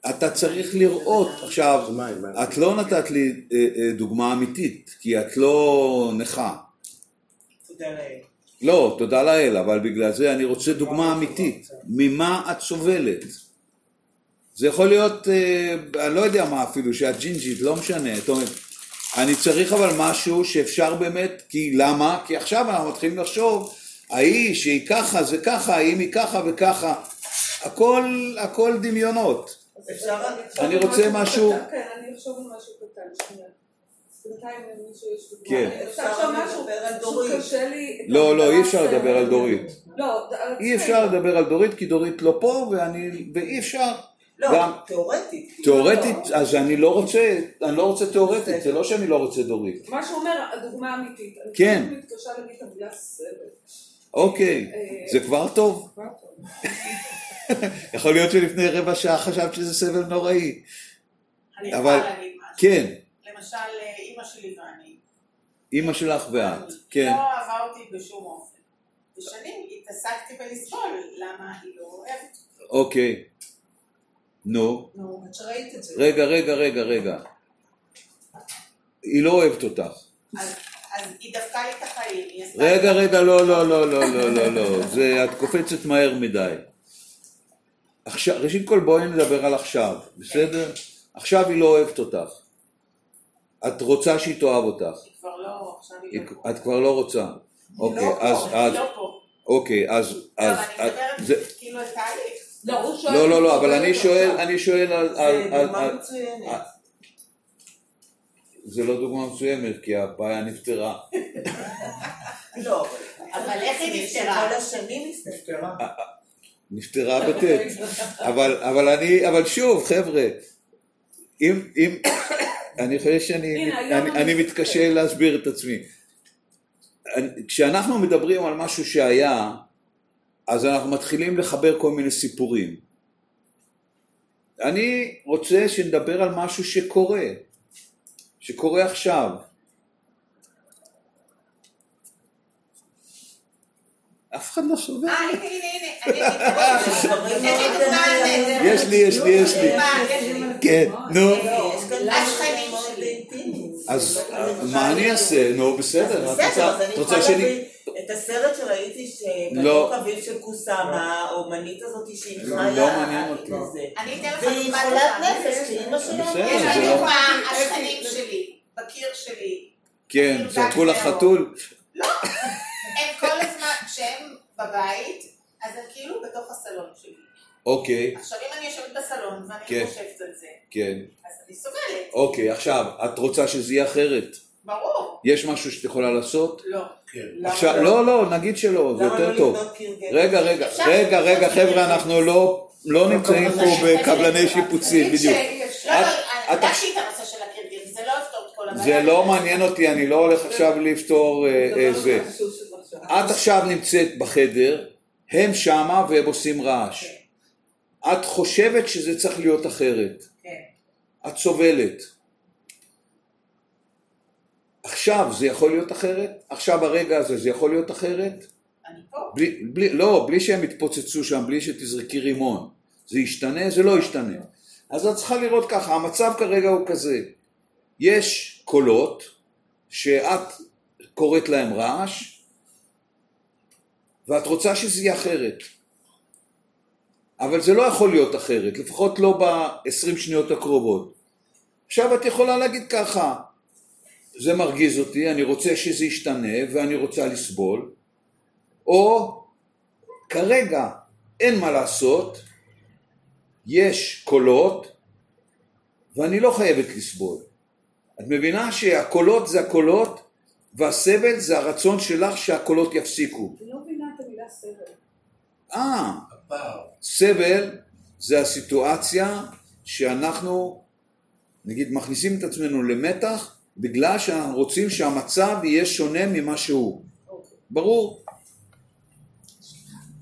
אתה צריך לראות, עכשיו, את לא נתת לי אה, אה, דוגמה אמיתית, כי את לא נכה. תודה לאל. לא, תודה לאל, אבל בגלל זה אני רוצה דוגמה אמיתית. ממה את סובלת? זה יכול להיות, אה, אני לא יודע מה אפילו, שאת ג'ינג'ית, לא משנה. זאת אומרת, אני צריך אבל משהו שאפשר באמת, כי למה? כי עכשיו אנחנו מתחילים לחשוב, ההיא שהיא ככה זה ככה, האם היא ככה וככה. הכל, הכל דמיונות. אני רוצה משהו- כן, אני אחשוב על משהו קטן, שנייה. בינתיים למישהו יש דוגמה. כן. לא, לא, אי אפשר לדבר על דורית. לא, אי. אפשר לדבר על דורית, כי דורית לא פה, ואני, ואי אפשר. לא, גם- תיאורטית. תיאורטית, אז אני לא רוצה, אני לא רוצה תיאורטית, זה לא שאני לא רוצה דורית. מה שהוא אומר, הדוגמה האמיתית. אני כן. מתקשה להגיד את המילה סבל. אוקיי, אה, זה כבר טוב. כבר טוב. יכול להיות שלפני רבע שעה חשבת שזה סבל נוראי. אני אבל-. כן, למשל, אה, אימא שלי ואני. אימא שלך ואת, כן. לא אהבה אותי בשום אופן. ושנים התעסקתי בלסבול למה היא לא אוהבת. אוקיי. נו, נו, את שראית את זה. רגע, רגע, רגע, רגע. היא לא אוהבת אותך. אז אז היא דפקה לי את החיים. רגע, רגע, לא, לא, לא, לא, לא, לא, לא. זה, את קופצת מהר מדי. עכשיו, ראשית כל בואי נדבר על עכשיו, בסדר? עכשיו היא לא אוהבת אותך. את רוצה שהיא תאהב אותך. היא כבר לא, עכשיו היא היא- לא פה. את כבר לא רוצה. אוקיי, לא אז, פה, אז, היא לא פה. אוקיי, אז, לא, אז, אני זה- מדברת כאילו על תהליך. לא, הוא שואל... לא, לא, לא, אבל אני שואל. אני שואל על, על, זה על, דוגמה על, מצוינת. זה לא דוגמה מסוימת, כי הבעיה נפתרה. לא, אבל איך היא נפטרה? שכל השנים הסתכלה. נפטרה. נפתרה בטית. אבל, אבל אני, אבל שוב, חבר'ה, אם, אם, אני חושב שאני אני, אני. מתקשה להסביר את עצמי. כשאנחנו מדברים על משהו שהיה, אז אנחנו מתחילים לחבר כל מיני סיפורים. אני רוצה שנדבר על משהו שקורה, שקורה עכשיו. אף אחד לא סובל. אה, הנה, הנה, הנה. יש לי, יש לי, יש לי. כן, נו. מאוד שלי. אז לא אה, מה אני אעשה? נו, בסדר. את בסדר, רוצה- אז אני יכולה שאני... להביא את הסרט שראיתי לא. שבתוך אביב של קוסאמה, האומנית הזאת שהיא לא, חיה לא מעניין אותי. אני אתן לך והיא חולת. נפש, כי אימא שלה... בסדר, יש לי לא- דוגמה, השכנים שלי, בקיר שלי, כן, זרקו לך חתול. לא, הם כל הזמן, כשהם בבית, אז הם כאילו בתוך הסלון שלי. אוקיי, עכשיו אם אני יושבת בסלון ואני כן. חושבת על זה, כן. אז אני סובלת, אוקיי, עכשיו, את רוצה שזה יהיה אחרת. ברור. יש משהו שאת יכולה לעשות? לא. כן. עכשיו, לא, לא, נגיד שלא, זה יותר לא טוב. רגע, רגע, רגע, רגע, חבר'ה. אנחנו לא לא נמצאים פה בקבלני שיפוצים, בדיוק. לא, לא, את- את- הנושא של הקרדיט, זה לא יפתור את כל הבעיה. זה לא מעניין אותי, אני לא הולך עכשיו לפתור אה, אה, זה. עכשיו. את עכשיו נמצאת בחדר, הם שמה והם עושים רעש. את חושבת שזה צריך להיות אחרת. כן. את סובלת. עכשיו זה יכול להיות אחרת? עכשיו הרגע הזה זה יכול להיות אחרת? אני פה. בלי, בלי, לא, בלי שהם יתפוצצו שם, בלי שתזרקי רימון. זה ישתנה? זה לא ישתנה. אז את צריכה לראות ככה, המצב כרגע הוא כזה. יש קולות שאת קוראת להם רעש, ואת רוצה שזה יהיה אחרת. אבל זה לא יכול להיות אחרת, לפחות לא ב-20 שניות הקרובות. עכשיו את יכולה להגיד ככה, זה מרגיז אותי, אני רוצה שזה ישתנה ואני רוצה לסבול, או כרגע אין מה לעשות, יש קולות ואני לא חייבת לסבול. את מבינה שהקולות זה הקולות והסבל זה הרצון שלך שהקולות יפסיקו. אני לא מבינה את המילה סבל. אה. סבל זה הסיטואציה שאנחנו נגיד מכניסים את עצמנו למתח בגלל שאנחנו רוצים שהמצב יהיה שונה ממה שהוא. ברור.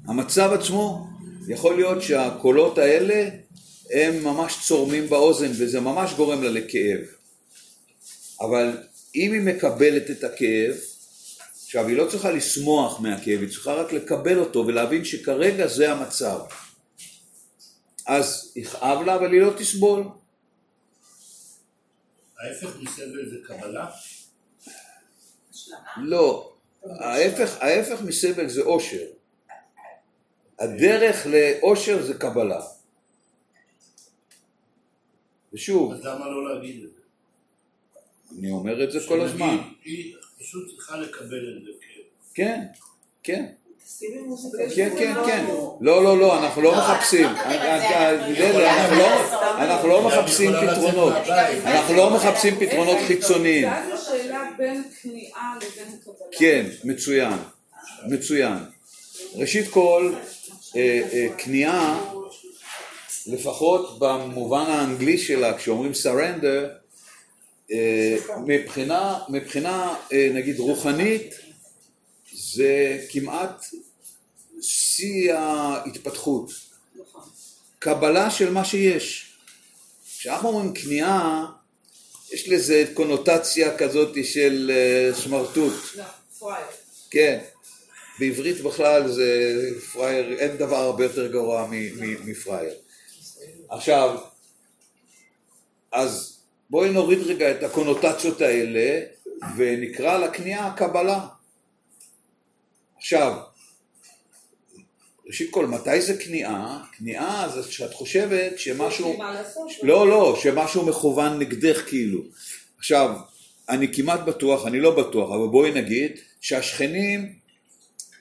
המצב עצמו, יכול להיות שהקולות האלה הם ממש צורמים באוזן וזה ממש גורם לה לכאב. אבל אם היא מקבלת את הכאב, עכשיו היא לא צריכה לשמוח מהכאב, היא צריכה רק לקבל אותו ולהבין שכרגע זה המצב. אז יכאב לה אבל היא לא תסבול. ההפך מסבל זה קבלה? לא, ההפך, ההפך מסבל זה אושר. הדרך לאושר זה קבלה. ושוב, אז למה לא להגיד את זה? אני אומר את זה כל הזמן. פשוט צריכה לקבל את זה. כן. כן, כן. כן, כן, כן. לא, לא, לא, אנחנו לא מחפשים. אנחנו לא- אנחנו לא מחפשים פתרונות. אנחנו לא מחפשים פתרונות חיצוניים. כן, מצוין. מצוין. ראשית כל, אה, אה, כניעה, לפחות במובן האנגלי שלה, כשאומרים surrender, מבחינה, מבחינה אה, נגיד רוחנית, זה כמעט שיא ההתפתחות. קבלה של מה שיש. כשאנחנו אומרים כניעה, יש לזה קונוטציה כזאת של אה, סמרטוט. לא. כן. בעברית בכלל זה פראייר, אין דבר הרבה יותר גרוע מפראייר. עכשיו, אז בואי נוריד רגע את הקונוטציות האלה ונקרא לכניעה קבלה. עכשיו, ראשית כל, מתי זה כניעה? כניעה זה כשאת חושבת שמשהו... לא, לא, שמשהו מכוון נגדך כאילו. עכשיו, אני כמעט בטוח, אני לא בטוח, אבל בואי נגיד שהשכנים,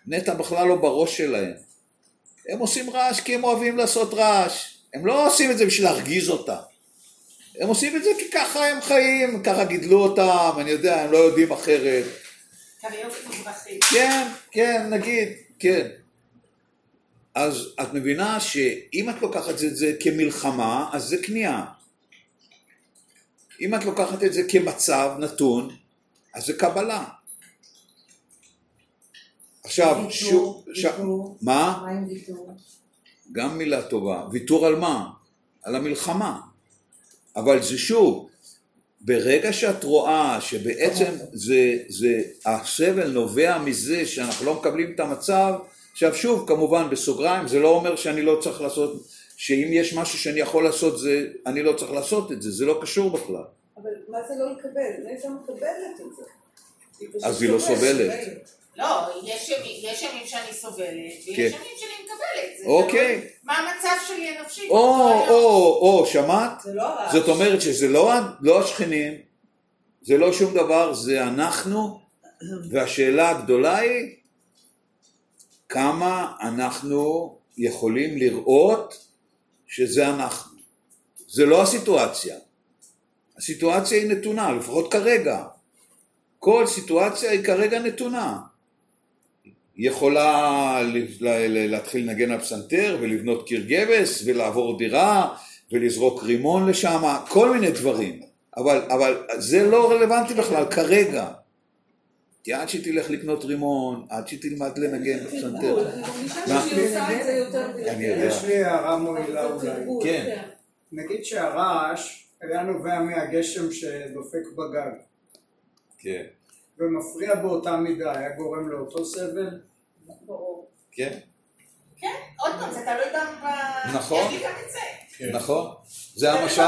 נטע בכלל לא בראש שלהם. הם עושים רעש כי הם אוהבים לעשות רעש. הם לא עושים את זה בשביל להרגיז אותה. הם עושים את זה כי ככה הם חיים, ככה גידלו אותם, אני יודע, הם לא יודעים אחרת. כן, כן, נגיד, כן. אז את מבינה שאם את לוקחת את זה כמלחמה, אז זה כניעה. אם את לוקחת את זה כמצב נתון, אז זה קבלה. עכשיו, שוב. מה? מה עם ויתור? גם מילה טובה. ויתור על מה? על המלחמה. אבל זה שוב, ברגע שאת רואה שבעצם זה, זה, הסבל נובע מזה שאנחנו לא מקבלים את המצב, עכשיו שוב, כמובן בסוגריים, זה לא אומר שאני לא צריך לעשות, שאם יש משהו שאני יכול לעשות, זה, אני לא צריך לעשות את זה, זה לא קשור בכלל. אבל מה זה לא לקבל? נטע מקבלת את זה. אז היא לא סובלת. לא, יש ימים- יש ימים שאני סובלת, ויש כן. ימים שאני מקבלת. אוקיי. מה המצב שלי הנפשי. או, היום. או, או, שמעת? זה לא הרעש. זאת אומרת שזה לא, לא השכנים, זה לא שום דבר, זה אנחנו, והשאלה הגדולה היא כמה אנחנו יכולים לראות שזה אנחנו. זה לא הסיטואציה. הסיטואציה היא נתונה, לפחות כרגע. כל סיטואציה היא כרגע נתונה. יכולה להתחיל לנגן על פסנתר ולבנות קיר גבס ולעבור דירה ולזרוק רימון לשם, כל מיני דברים. אבל, אבל זה לא רלוונטי בכלל כרגע. כי עד שהיא תלך לקנות רימון, עד שהיא תלמד לנגן בפסנתר. יש לי הערה מועילה אולי. כן. נגיד שהרעש היה נובע מהגשם שדופק בגג. כן. ומפריע באותה מידה, היה גורם לאותו סבל? ברור. כן, כן, עוד פעם, זה תלוי גם ב... נכון. את זה. נכון. זה המשל.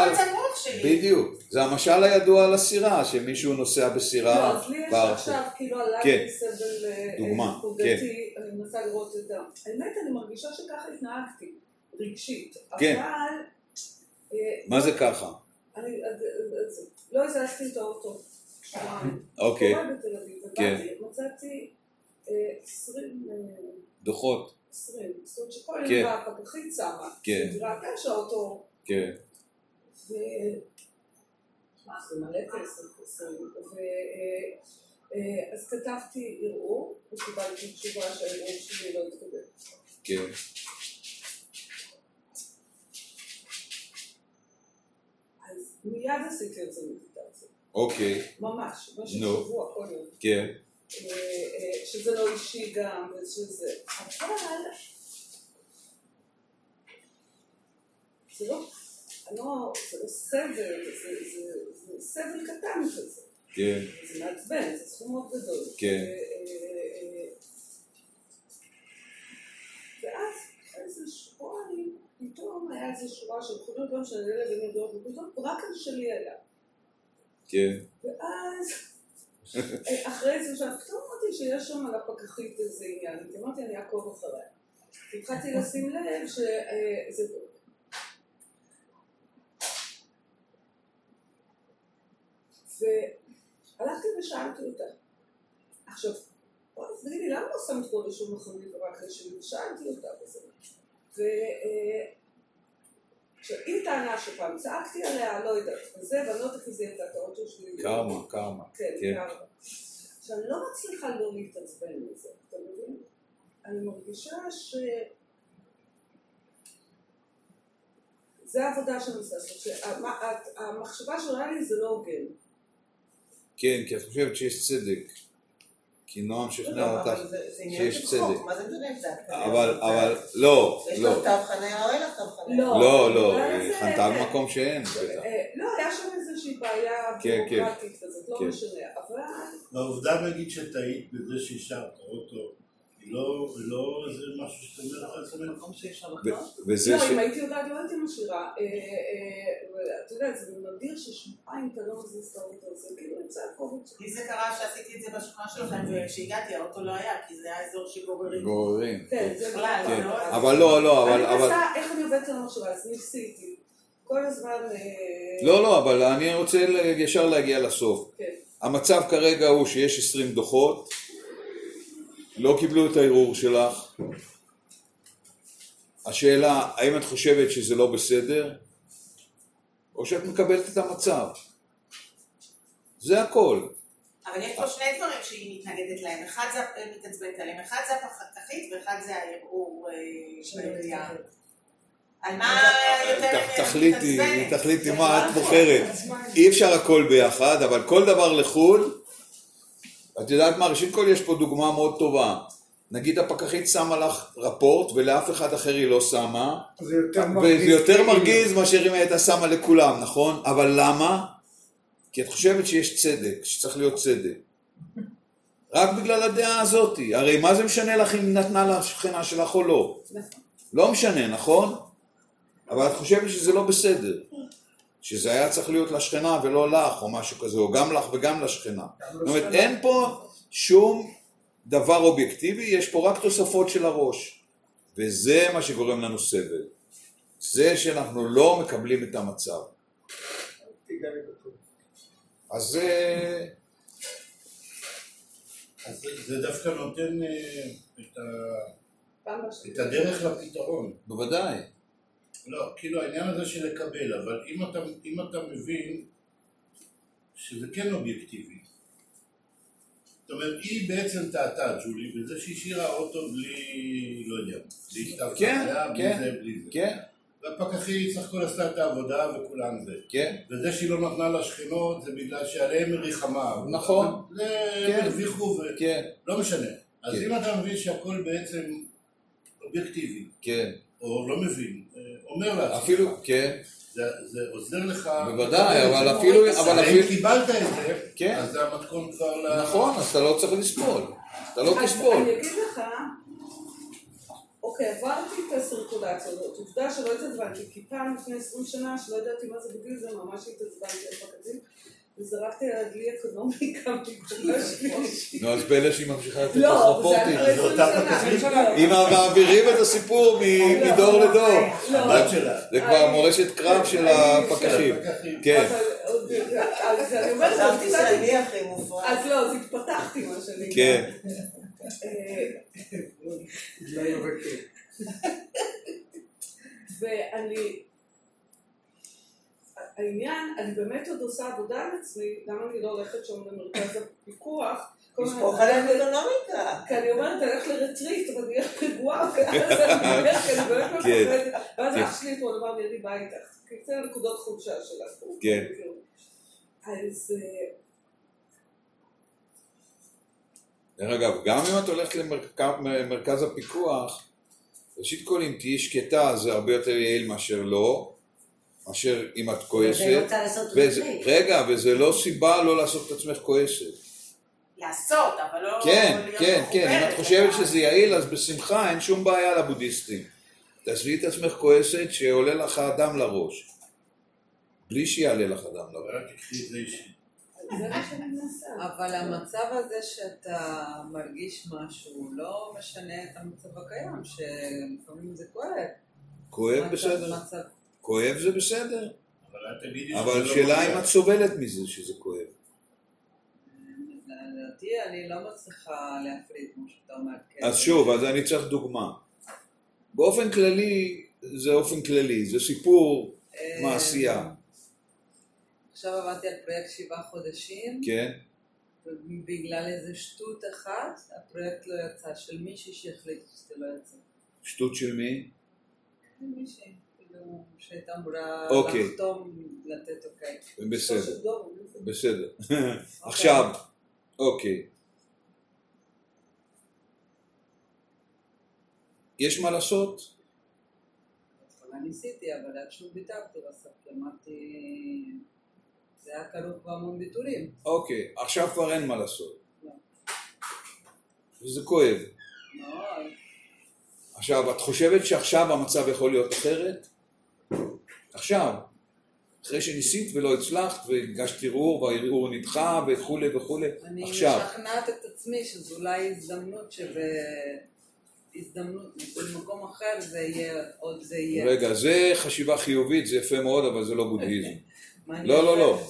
בדיוק, זה המשל הידוע על הסירה, שמישהו נוסע לא, בסירה אז לי יש. עכשיו, כאילו עלה כן. סבל אה, דוגמה, נקודתי, אני מנסה לראות את ה... האמת, אני מרגישה שככה התנהגתי, רגשית. כן. אבל... אה, מה זה ככה? אני, לא הזזתי את האוטו. אוקיי. כן. מצאתי אה, 20, אה, דוחות. 20. זאת אומרת שכל כן. יום הפקחית שמה. כן. ראתה שהאוטו... כן, ו... מה, זה מלא כסף, עשרים. ו... אה, אה, אז כתבתי ערעור, וקיבלתי תשובה שהערעור שלי לא התקבל. כן, אז מיד עשיתי על זה. אוקיי, ממש, נו. שבוע, יום. כן, אה, אה, שזה לא אישי גם, ושזה... אבל... זה לא... לא, זה לא סבל, זה, זה, זה סבל קטן כזה. כן, זה מעצבן, זה סכום מאוד גדול. כן. אה, ואז אחרי איזה שבועיים, פתאום היה איזה שורה של חולים גם של ילד ונדעות, ופתאום רק על שלי היה. כן, ואז, אה, אחרי זה, עכשיו, פתאום אמרתי שיש שם על הפקחית איזה עניין, אמרתי אני אעקוב אחריה. התחלתי לשים לב שזה... והלכתי ושאלתי אותה. עכשיו, וואי, אז תגידי, למה לא שמת רישום מכונית רק לשלי? ושאלתי אותה וזה. עכשיו, היא טענה שפעם צעקתי עליה, לא יודעת, וזה, ואני לא הייתה את האוטו שלי. קרמה, קרמה. כן, כן. קרמה. עכשיו, אני לא מצליחה לא להתעצבן מזה, אתה מבין? אני מרגישה ש... זה העבודה שאני עושה, זאת אומרת שהמחשבה שעולה לי זה לא הוגן. כן, כי את חושבת שיש צדק. כי נועם שכנע לא, אבל אותך שיש צדק. אבל, אבל, את? לא, יש לא. לך תו חניה או אין לך תו חניה? לא, לא, היא זה- חנתה במקום שאין. אה, לא, היה שם איזושהי בעיה כן, כן. ביורוקרטית כזאת, לא כן. משנה, אבל... העובדה נגיד שטעית בזה שהשארת היא לא, לא איזה משהו שאתה אומר לך, זה מקום ו- וזה לא. אם הייתי יודעת, לא הייתי משאירה. אה, אה, ואתה יודע, זה נדיר ששבועיים אתה לא מזיז את האוטו הזה, כאילו יצא הקובץ. לי זה קרה שעשיתי את זה בשכונה שלכם, וכשהגעתי האוטו לא היה, כי זה היה אזור שגוררים. גוררים. כן, זה בכלל, כן. זה לא- אבל לא, לא, אבל... אני מנסה, איך אני עובדת על המחשבה, אז ניסיתי. כל הזמן... אה, לא, לא, אבל אני רוצה ל- ישר להגיע לסוף. כן. המצב כרגע הוא שיש 20 דוחות, לא קיבלו את הערעור שלך. השאלה, האם את חושבת שזה לא בסדר, או שאת מקבלת את המצב. זה הכל. אבל יש פה שני דברים שהיא מתנגדת להם, אחד זה מתעצבנת עליהם, אחד זה הפקחית ואחד זה הערעור אה, של העירייה. על מה יותר מתעצבנת? תחליטי מה את נכון. בוחרת. אי אפשר הכל ביחד, אבל כל דבר לחוד, את יודעת מה, ראשית כל יש פה דוגמה מאוד טובה. נגיד הפקחית שמה לך רפורט ולאף אחד אחר היא לא שמה, זה יותר מרגיז. וזה יותר כאילו. מרגיז מאשר אם הייתה שמה לכולם, נכון? אבל למה? כי את חושבת שיש צדק, שצריך להיות צדק. רק בגלל הדעה הזאתי. הרי מה זה משנה לך אם נתנה לשכנה שלך או לא? לא משנה, נכון? אבל את חושבת שזה לא בסדר. שזה היה צריך להיות לשכנה ולא לך, או משהו כזה, או גם לך וגם לשכנה. זאת אומרת, אין פה שום דבר אובייקטיבי, יש פה רק תוספות של הראש. וזה מה שגורם לנו סבל. זה שאנחנו לא מקבלים את המצב. אז זה... אז זה- דווקא נותן אה. את הדרך לפתרון. בוודאי. לא, כאילו העניין הזה של לקבל, אבל אם אתה, אם אתה מבין שזה כן אובייקטיבי, זאת אומרת, היא בעצם טעתה, ג'ולי, בזה שהשאירה אוטו בלי, לא יודע, בלי תו כן, חניה, בלי כן, זה, בלי זה. כן, והפקחית סך הכל עשתה את העבודה וכולם זה. כן. וזה שהיא לא נתנה לשכנות זה בגלל שעליהם מריחמה. נכון. זה כן. הרוויחו ו... כן, לא משנה. אז כן. אם אתה מבין שהכל בעצם אובייקטיבי, כן. או לא מבין, אומר לעצמך, אפילו, כן, זה זה עוזר לך... בוודאי, אבל אפילו- אבל אם אפילו- קיבלת את זה, כן. אז זה המתכון כבר ל... נכון, אז אתה לא צריך לסבול. אתה לא אז תסבול. אני אגיד לך, אוקיי, עברתי את הסירקולציה הזאת, עובדה שלא התעצבנתי, כי פעם לפני 20 שנה, שלא ידעתי מה זה בגיל זה, ממש התעצבנתי על פקדים, וזרקתי על הדלי אקונומיקה מגולה שלישית. נו, אז פלא שהיא ממשיכה לתת לא, לך זה רפורטים. אחרי 20 שנה. אם מעבירים את הסיפור מדור לדור. לא. זה כבר מורשת קרב של הפקחים. כן. אז אני אומרת. אז לא, אז התפתחתי מה שאני... כן. לא. ואני, העניין, אני באמת עוד עושה עבודה על עצמי, למה אני לא הולכת שם למרכז הפיקוח? לשפוך עליהם אקונומיקה. כי אני אומרת, אני הולכת לרטריט, אבל אני הולכת רגועה, ואז אני הולכת, כי אני באמת כן. מפחדת. ואז כן. אח שלי אתמול אמר לי, אני באה איתך. כי זה נקודות חולשה שלך. כן. אז אה, דרך אגב, גם אם את הולכת למרכז הפיקוח, ראשית כל אם תהיי שקטה זה הרבה יותר יעיל מאשר לא, מאשר אם את כועסת. וזה-. רגע, וזה לא סיבה לא לעשות את עצמך כועסת. לעשות, אבל לא... כן, להיות כן, כן, אם את חושבת. שזה יעיל אז בשמחה, אין שום בעיה לבודהיסטים. תעזבי את עצמך כועסת שעולה לך הדם לראש. בלי שיעלה לך הדם לראש. אבל המצב הזה שאתה מרגיש משהו לא משנה את המצב הקיים, שלפעמים זה כואב. כואב בסדר. כואב זה בסדר. אבל אל תגידי שזה אבל לא. אם את סובלת מזה שזה כואב. לדעתי אני לא מצליחה להפריד, כמו שאתה אומר. כן. אז שוב, אז אני צריך דוגמה. באופן כללי, זה אופן כללי, זה סיפור אה, מעשייה, עכשיו עבדתי על פרויקט שבעה חודשים, כן? ובגלל איזה שטות אחת, הפרויקט לא יצא, של מישהי שהחליט שזה לא יצא. שטות של מי? מישהי, שהייתה אמורה אוקיי. לחתום, לתת אוקיי. בסדר, בסדר. עכשיו, אוקיי. יש מה לעשות? בהתחלה ניסיתי, אבל עד שוב ויתרתי בסוף, כי אמרתי, זה היה כרוך בהמון ויתורים. אוקיי, עכשיו כבר אין מה לעשות. לא. וזה כואב. מאוד. עכשיו, את חושבת שעכשיו המצב יכול להיות אחרת? עכשיו. אחרי שניסית ולא הצלחת והגשת ערעור והערעור נדחה וכולי וכולי. אני עכשיו. משכנעת את עצמי שזו אולי הזדמנות שב... הזדמנות, במקום אחר זה יהיה, עוד זה יהיה. רגע, זה חשיבה חיובית, זה יפה מאוד, אבל זה לא בודהיזם. אני לא, לא, לא.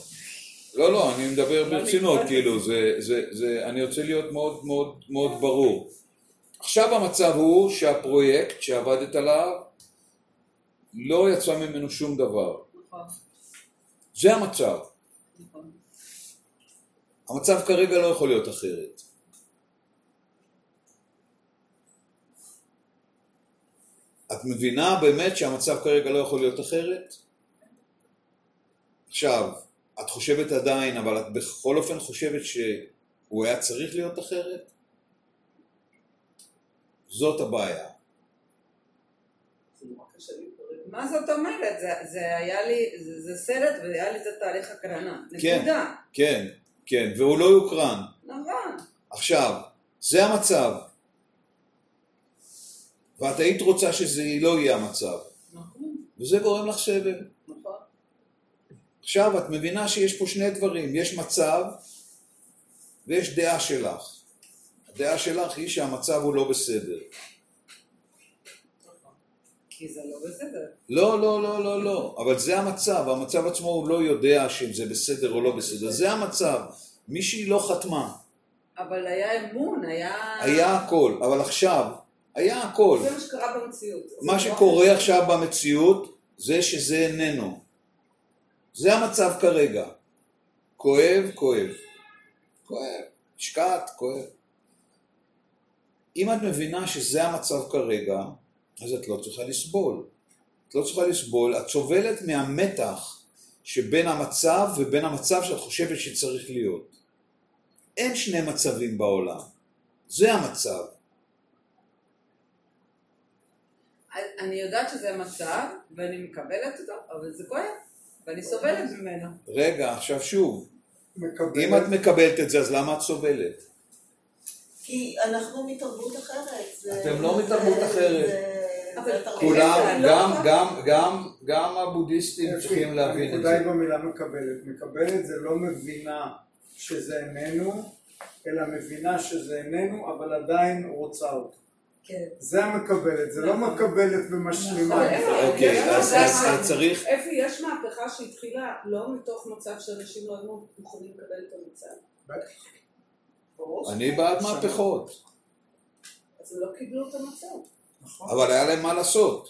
לא, לא, אני מדבר לא ברצינות. כאילו, זה, זה, זה, אני רוצה להיות מאוד מאוד מאוד ברור. עכשיו המצב הוא שהפרויקט שעבדת עליו, לא יצא ממנו שום דבר. נכון, זה המצב. נכון. המצב כרגע לא יכול להיות אחרת. את מבינה באמת שהמצב כרגע לא יכול להיות אחרת? עכשיו, את חושבת עדיין, אבל את בכל אופן חושבת שהוא היה צריך להיות אחרת? זאת הבעיה. מה זאת אומרת? זה, זה היה לי, זה, זה סרט והיה לי את תאריך הקרנה. כן. נקודה. כן, כן, והוא לא יוקרן. נכון. עכשיו, זה המצב. ואת היית רוצה שזה לא יהיה המצב. נכון, וזה גורם לך סבל. נכון. עכשיו את מבינה שיש פה שני דברים, יש מצב ויש דעה שלך. הדעה שלך היא שהמצב הוא לא בסדר. כי זה לא בסדר. לא, לא, לא, לא, לא, אבל זה המצב, המצב עצמו הוא לא יודע שאם זה בסדר או לא בסדר, זה המצב. מישהי לא חתמה, אבל היה אמון, היה... היה הכל, אבל עכשיו, היה הכל. זה מה שקרה במציאות. מה לא שקורה עכשיו במציאות זה שזה איננו. זה המצב כרגע. כואב, כואב. כואב. השקעת, כואב. אם את מבינה שזה המצב כרגע, אז את לא צריכה לסבול. את לא צריכה לסבול, את סובלת מהמתח שבין המצב ובין המצב שאת חושבת שצריך להיות. אין שני מצבים בעולם. זה המצב. אני יודעת שזה מצב, ואני מקבלת אותו, אבל זה כואב. ואני סובלת ממנו. רגע, עכשיו שוב, מקבלת. אם את מקבלת את זה, אז למה את סובלת? כי אנחנו מתרבות אחרת. זה- אתם לא זה- מתרבות אחרת. זה- זה כולם. לא גם. גם, גם, גם הבודהיסטים צריכים להבין את הנקודה היא זה. במילה מקבלת. מקבלת זה לא מבינה שזה איננו, אלא מבינה שזה איננו, אבל עדיין רוצה אותו. כן. זה המקבלת, זה לא מקבלת ומשלימה. זה. איפה- אוקיי, אז- צריך- אפי, יש מהפכה שהתחילה לא מתוך מצב שאנשים לא היו מוכנים לקבל את המצב. אני. בעד מהפכות, אז הם לא קיבלו את המצב. נכון. אבל היה להם מה לעשות.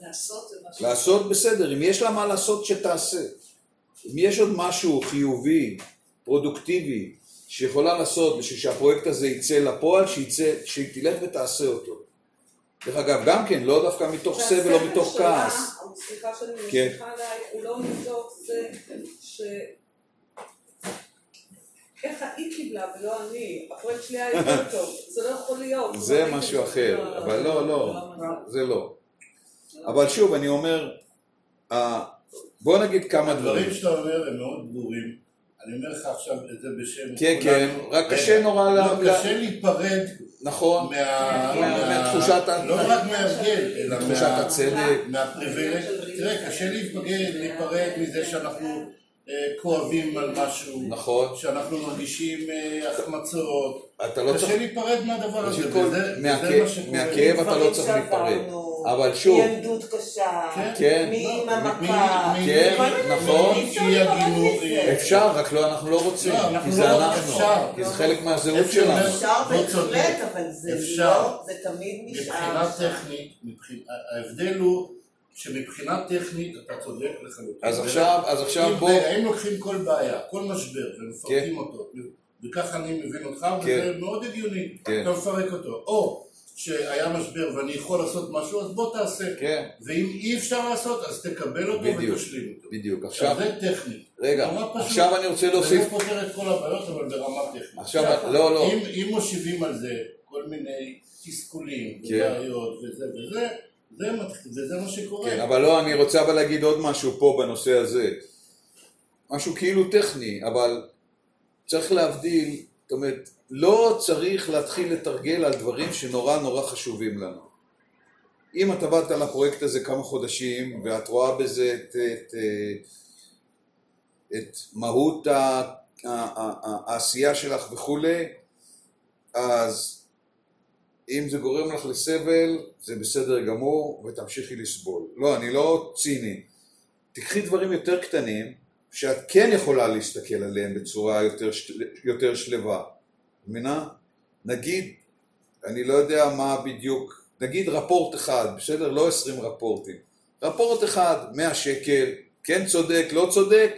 לעשות זה משהו. לעשות בסדר, אם יש לה מה לעשות שתעשה. אם יש עוד משהו חיובי, פרודוקטיבי, שיכולה לעשות בשביל שהפרויקט הזה יצא לפועל, שיצא, שהיא תלך ותעשה אותו. דרך אגב, גם כן, לא דווקא מתוך סבל או מתוך כעס. סליחה שאני כן. ממשיכה עליי, הוא לא מתוך זה. איך היא קיבלה ולא אני, הפרויקט שלי היה יותר טוב, זה לא יכול להיות. זה לא משהו אחר, אבל לא, לא, זה לא. אבל שוב, אני אומר, בוא נגיד כמה דברים. הדברים שאתה אומר הם מאוד ברורים. אני אומר לך עכשיו את זה בשם כן. כן, רק קשה נורא לא, לה- קשה להיפרד נכון, מה- מהתחושת ה- לא רק מההרגל, אלא תחושת מה- הצדק. מהפריבילג. תראה, קשה להיפרד מזה שאנחנו כואבים על משהו, נכון. שאנחנו מרגישים אה, החמצות. אתה לא צריך, קשה להיפרד מהדבר הזה, וזה מה שקורה. מהכאב אתה לא צריך להיפרד. אבל שוב, מילדות קשה, כן. כן. מאמא מ- מכה, כן, נכון. אפשר. אפשר, רק לא, אנחנו לא רוצים, לא, אנחנו כי זה לא- אנחנו, אפשר. כי זה חלק מהזהות אפשר. שלנו. אפשר לא צודק. בהחלט, אבל זה אפשר. לא, זה תמיד נשאר. מבחינה. טכנית, ההבדל הוא שמבחינה טכנית אתה צודק לחלוטין. אז עכשיו, אז עכשיו בוא, אם לוקחים כל בעיה, כל משבר, ומפרקים אותו, וככה אני מבין אותך, וזה כן. מאוד הגיוני, כן. אתה מפרק אותו. או שהיה משבר ואני יכול לעשות משהו, אז בוא תעשה. כן, ואם אי אפשר לעשות, אז תקבל אותו בדיוק. ותשלים אותו. בדיוק, עכשיו זה טכני. רגע. עכשיו אני רוצה להוסיף, זה לא פותר את כל הבעיות, אבל ברמה טכנית. עכשיו, לא, לא, אם, מושיבים על זה כל מיני תסכולים, כן. ובעיות וזה וזה, זה, וזה מה שקורה. כן, אבל לא, אני רוצה אבל להגיד עוד משהו פה בנושא הזה. משהו כאילו טכני, אבל צריך להבדיל, זאת אומרת, לא צריך להתחיל לתרגל על דברים שנורא נורא חשובים לנו. אם אתה באת לפרויקט הזה כמה חודשים ואת רואה בזה את, את, את מהות העשייה שלך וכולי, אז אם זה גורם לך לסבל, זה בסדר גמור, ותמשיכי לסבול. לא, אני לא ציני. תקחי דברים יותר קטנים, שאת כן יכולה להסתכל עליהם בצורה יותר, של... יותר שלווה. מבינה? נגיד, אני לא יודע מה בדיוק, נגיד רפורט אחד, בסדר? לא עשרים רפורטים. רפורט אחד, מאה שקל, כן צודק, לא צודק,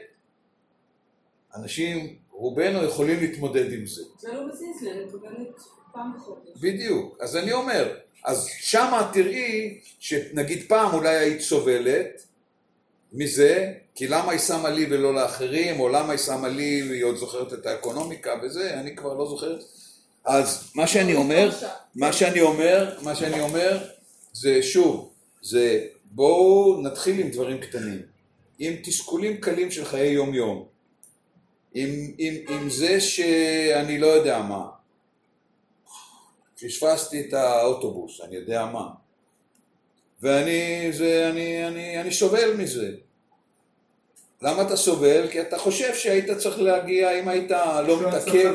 אנשים, רובנו יכולים להתמודד עם זה. זה לא מזיז אני מקבלת פעם בחודש. בדיוק, אז אני אומר, אז שמה תראי שנגיד פעם אולי היית סובלת מזה, כי למה היא שמה לי ולא לאחרים, או למה היא שמה לי והיא עוד זוכרת את האקונומיקה וזה, אני כבר לא זוכרת. אז מה שאני אומר, מה שאני אומר, מה שאני אומר, זה שוב, זה בואו נתחיל עם דברים קטנים, עם תסכולים קלים של חיי יום יום, עם, עם, עם זה שאני לא יודע מה, פספסתי את האוטובוס, אני יודע מה. ואני זה, אני, אני, אני סובל מזה. למה אתה סובל? כי אתה חושב שהיית צריך להגיע, אם היית לא לא מתעכב.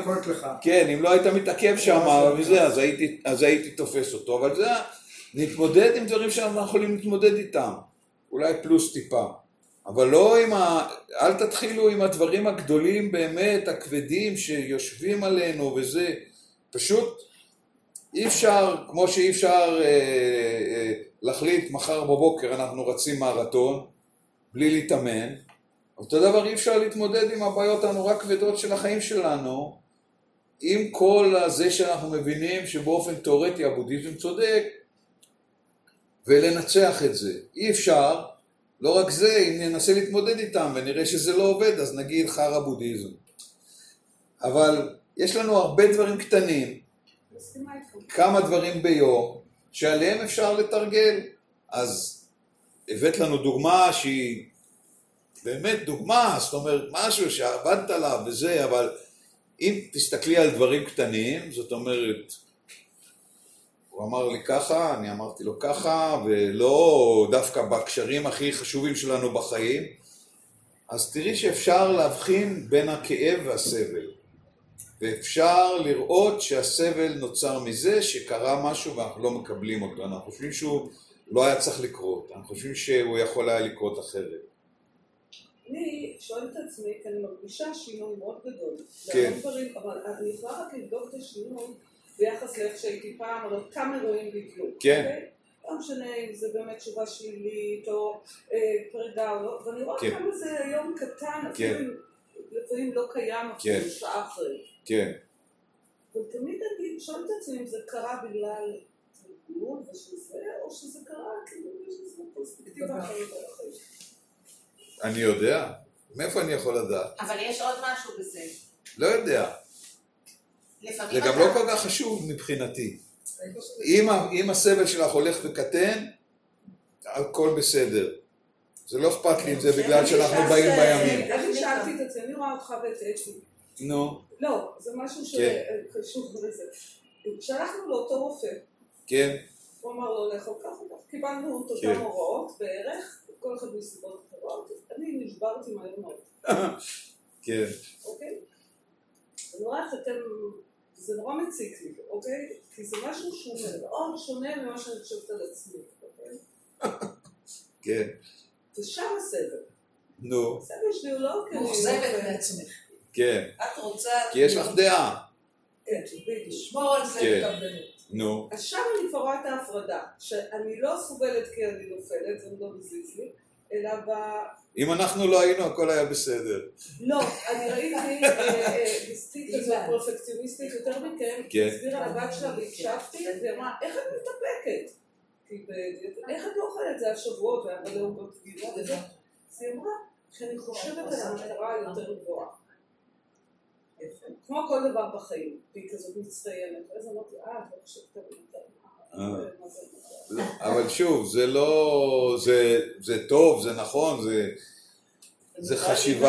כן, אם לא היית מתעכב שם וזה, אז הייתי, אז הייתי תופס אותו, אבל זה, נתמודד עם דברים שאנחנו יכולים להתמודד איתם, אולי פלוס טיפה, אבל לא עם ה... אל תתחילו עם הדברים הגדולים באמת, הכבדים, שיושבים עלינו וזה, פשוט אי אפשר, כמו שאי אפשר אה, אה, להחליט מחר בבוקר אנחנו רצים מרתון בלי להתאמן, אותו דבר אי אפשר להתמודד עם הבעיות הנורא כבדות של החיים שלנו עם כל הזה שאנחנו מבינים שבאופן תיאורטי הבודהיזם צודק ולנצח את זה. אי אפשר, לא רק זה, אם ננסה להתמודד איתם ונראה שזה לא עובד אז נגיד חרא בודהיזם. אבל יש לנו הרבה דברים קטנים. כמה דברים ביום שעליהם אפשר לתרגל. אז הבאת לנו דוגמה שהיא באמת דוגמה, זאת אומרת, משהו שעבדת עליו וזה, אבל אם תסתכלי על דברים קטנים, זאת אומרת, הוא אמר לי ככה, אני אמרתי לו ככה, ולא דווקא בקשרים הכי חשובים שלנו בחיים, אז תראי שאפשר להבחין בין הכאב והסבל. ואפשר לראות שהסבל נוצר מזה שקרה משהו ואנחנו לא מקבלים אותו. אנחנו חושבים שהוא לא היה צריך לקרות, אנחנו חושבים שהוא יכול היה לקרות אחרת. אני שואלת את עצמי, כי אני מרגישה שינוי מאוד גדול. כן. דברים, אבל אני יכולה רק לבדוק את השינוי ביחס לאיך שהייתי פעם, על אותם אירועים בדיוק. כן. אוקיי? לא משנה אם זה באמת תשובה שלילית או אה, פרידה או לא, ואני רואה כן. כמה זה היום קטן, כן. אפילו לפעמים לא קיים כן. אפילו שעה אחרי. כן, ותמיד אני שואלת את עצמי אם זה קרה בגלל תרגול ושזה, או שזה קרה כאילו איזו פרספקטיבה אחרת על החיים. אני יודע. מאיפה אני יכול לדעת? אבל יש עוד משהו בזה. לא יודע. זה גם לא כל כך חשוב מבחינתי. אם, הסבל שלך הולך וקטן, הכל בסדר. זה לא אכפת לי אם זה בגלל שאנחנו באים בימים. אני שאלתי את עצמי, אני רואה אותך ואת אתי. נו, לא, זה משהו כן. שקשור לזה. כשהלכנו לאותו רופא, כן, הוא אמר לו לאכול כך וכך, קיבלנו את כן. אותן הוראות בערך, כל אחד מסיבות אחרות, אני נשברתי מהר מאוד, כן, אוקיי? אני רואה איך אתם, זה נורא מציק לי, אוקיי? כי זה משהו שהוא מאוד שונה ממה שאני חושבת על עצמי, אוקיי? כן, ושם הסבל. נו, הסבל שלי הוא לא כי אני... מאוכזבת מעצמך. כן. את רוצה... כי יש לך דעה. כן. לשמור על זה כן. בקפדנות. נו, אז שם אני כבר רואה את ההפרדה, שאני לא סובלת כי אני נופלת, זה לא מזיז לי, אלא ב... אם אנחנו לא היינו, הכל היה בסדר. לא, אני ראיתי אה, אה, דיסטית כזאת פרפקציוניסטית יותר מכם, כן. הסבירה לבת שלה והקשבתי, והיא אמרה, איך את מתאפקת? כי איך את לא אוכלת? זה היה שבועות, והיה מלא עוגות גילה וזה. אז היא אמרה, שאני חושבת על המטרה היותר גבוהה. כמו כל דבר בחיים, והיא כזאת מצטיינת. אז אמרתי, אה, את לא חושבת על. אה. זה לא, אבל שוב, זה לא... זה, זה טוב, זה נכון, זה, זה חשיבה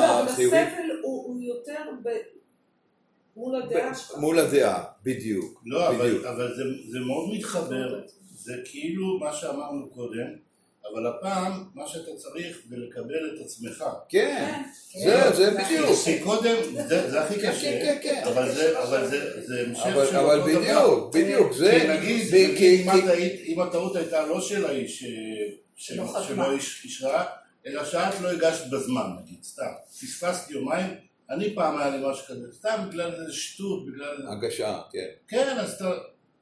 לא, אבל חיובית. הסבל הוא הוא יותר ב- מול הדעה שלך. מול הדעה, בדיוק. לא, אבל, בדיוק. אבל זה, זה מאוד מתחבר, זה כאילו מה שאמרנו קודם, אבל הפעם מה שאתה צריך זה לקבל את עצמך. כן, זה, זה בדיוק. כי קודם, זה, זה הכי כן, קשה, כן, כן. אבל זה, אבל זה, זה המשך אבל- של אבל אותו בדיוק, דבר. בדיוק, זה- כי נגיד, אם הטעות הייתה לא של האיש אה, ש- שלא אישרה, אלא שאת לא הגשת בזמן, נגיד, סתם. פספסת יומיים, אני פעם היה לי משהו כזה, סתם בגלל איזה שטות, בגלל... הגשה, כן. כן, אז אתה...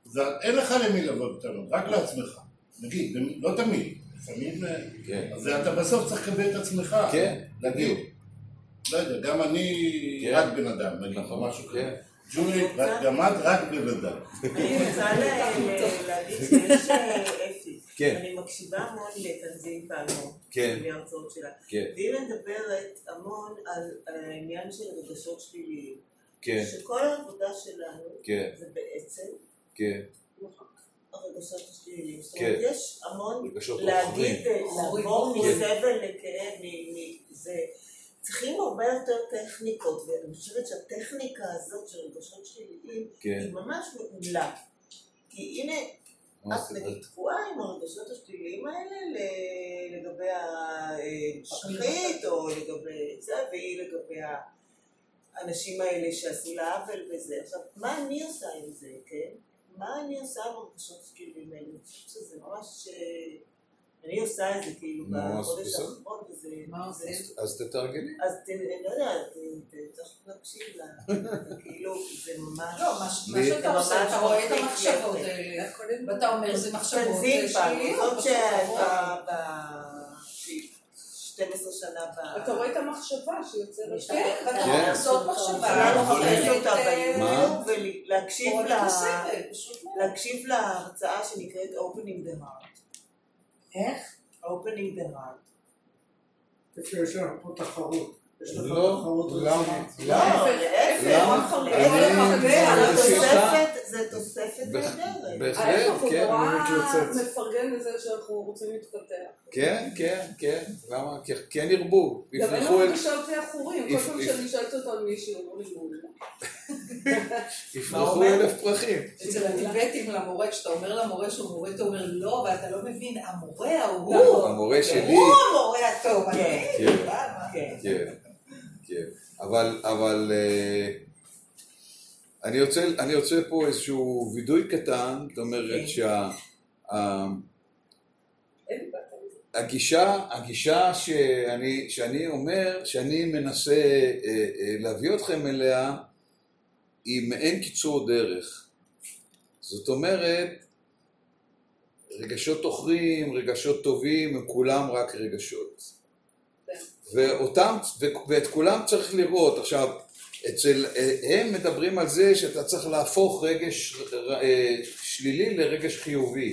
זה- אין לך למי לבוא בטענות, רק לעצמך. נגיד, לא תמיד, לפעמים... אה, כן. אז אתה בסוף צריך לקבל את עצמך. כן, בדיוק. לא יודע, גם אני כן. רק בן אדם, נגיד, או נכון, משהו כן. כזה. ג'ולי, גם את רק בן אדם. אני רוצה להגיד שיש אה, אפי. כן. אני מקשיבה המון לתנזים פלמור. כן. בהרצאות שלה. כן. והיא מדברת המון על על העניין של רגשות שליליים. כן, שכל העבודה שלנו כן, זה בעצם כן, הרגשות השליליים. זאת כן. אומרת, יש המון רגשות להגיד. לעבור כן. מסבל לכאב, מ- מ- זה... צריכים הרבה יותר טכניקות, ואני חושבת שהטכניקה הזאת של רגשות שליליים כן. היא ממש מעולה. כי הנה, את? נגיד תקועה עם הרגשות השליליים האלה ל- לגבי השחית, או לגבי זה, והיא לגבי האנשים האלה שעשו לה עוול וזה. עכשיו, מה אני עושה עם זה, כן? מה אני עושה הרגשות השליליים האלה? אני חושבת שזה ממש... אה, אני עושה את זה כאילו בחודש. האחרון, וזה... מה עושים? אז תתרגלי. אז לא יודעת, צריך להקשיב לה, זה כאילו, זה ממש... לא, מה שאתה זה עושה, אתה רואה את המחשבות. האלה, ואתה אומר, זה מחשבות שליליות, זאת ש-12 שנה ב... אתה רואה את המחשבה שיוצרת... כן, ואתה כן. אומר, זאת מחשבה, לא לחפש אותה אה, מה? ביוטיוב ולהקשיב להרצאה שנקראת Opening the Heart. איך? Opening the Heart. איפה יש לנו פה תחרות? לא, תחרות למה? לא, למה? למה? זה תוספת- נהדרת. בהחלט, הוא כן. נורא מתלוצץ. מפרגן לזה שאנחנו רוצים להתפתח. כן, כן, כן, למה? כי- כן ירבו, גם אין לנו אותי החורים, כל פעם שאני שואלת אותם מישהו, אמרו לי. יפרחו? אלף פרחים. אצל הטיבטים למורה, כשאתה אומר למורה שהוא מורה, אתה אומר לא, ואתה לא מבין, המורה ההוא, נכון, המורה שלי, הוא המורה הטוב, כן. כן. כן, כן, אבל, אבל אה, אני רוצה, אני רוצה פה איזשהו וידוי קטן, זאת אומרת כן. שה... ה- אין לי בעיה. הגישה, שאני, שאני אומר, שאני מנסה אה, אה, להביא אתכם אליה, היא מעין קיצור דרך. זאת אומרת, רגשות עוכרים, רגשות טובים, הם כולם רק רגשות. ואותם, ו- ואת כולם צריך לראות. עכשיו, אצל, אה, הם מדברים על זה שאתה צריך להפוך רגש אה, שלילי לרגש חיובי.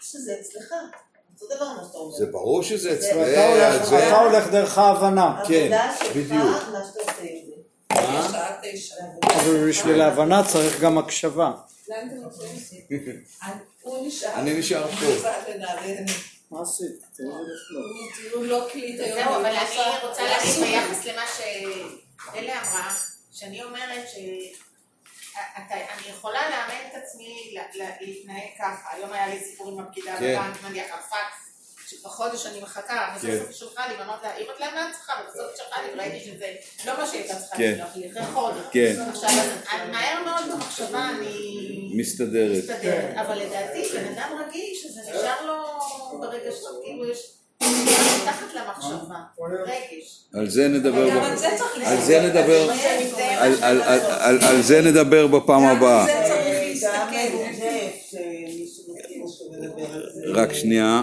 שזה אצלך. אותו דבר מה שאתה אומר. זה ברור שזה אצלך. אתה הולך דרך ההבנה. כן, בדיוק. אבל בשביל ההבנה צריך גם הקשבה. אני נשאר פה. קצת לנעל"ה. מה עשית? הוא לא קליט היום. זהו, אבל אני רוצה להגיד. ביחס למה שאלה אמרה, שאני אומרת ש... אתה, אני יכולה לאמן את עצמי להתנהג ככה. היום היה לי סיפור עם הפקידה כן. בבנק, נניח על פקס, שבחודש אני מחכה, כן. ובסוף היא שלחה לי, ואמרת לה, אם את לאן את צריכה, ובסוף היא שלחה לי, וראיתי שזה לא מה שהיא הייתה צריכה כן. לשלוח לי, אחרי חודש. כן. עכשיו, מהר מאוד במחשבה אני... מסתדרת. מסתדרת, אבל לדעתי בן אדם רגיש, אז זה נשאר לו ברגשות, כאילו יש על זה נדבר, על זה נדבר, על זה נדבר בפעם הבאה. רק שנייה.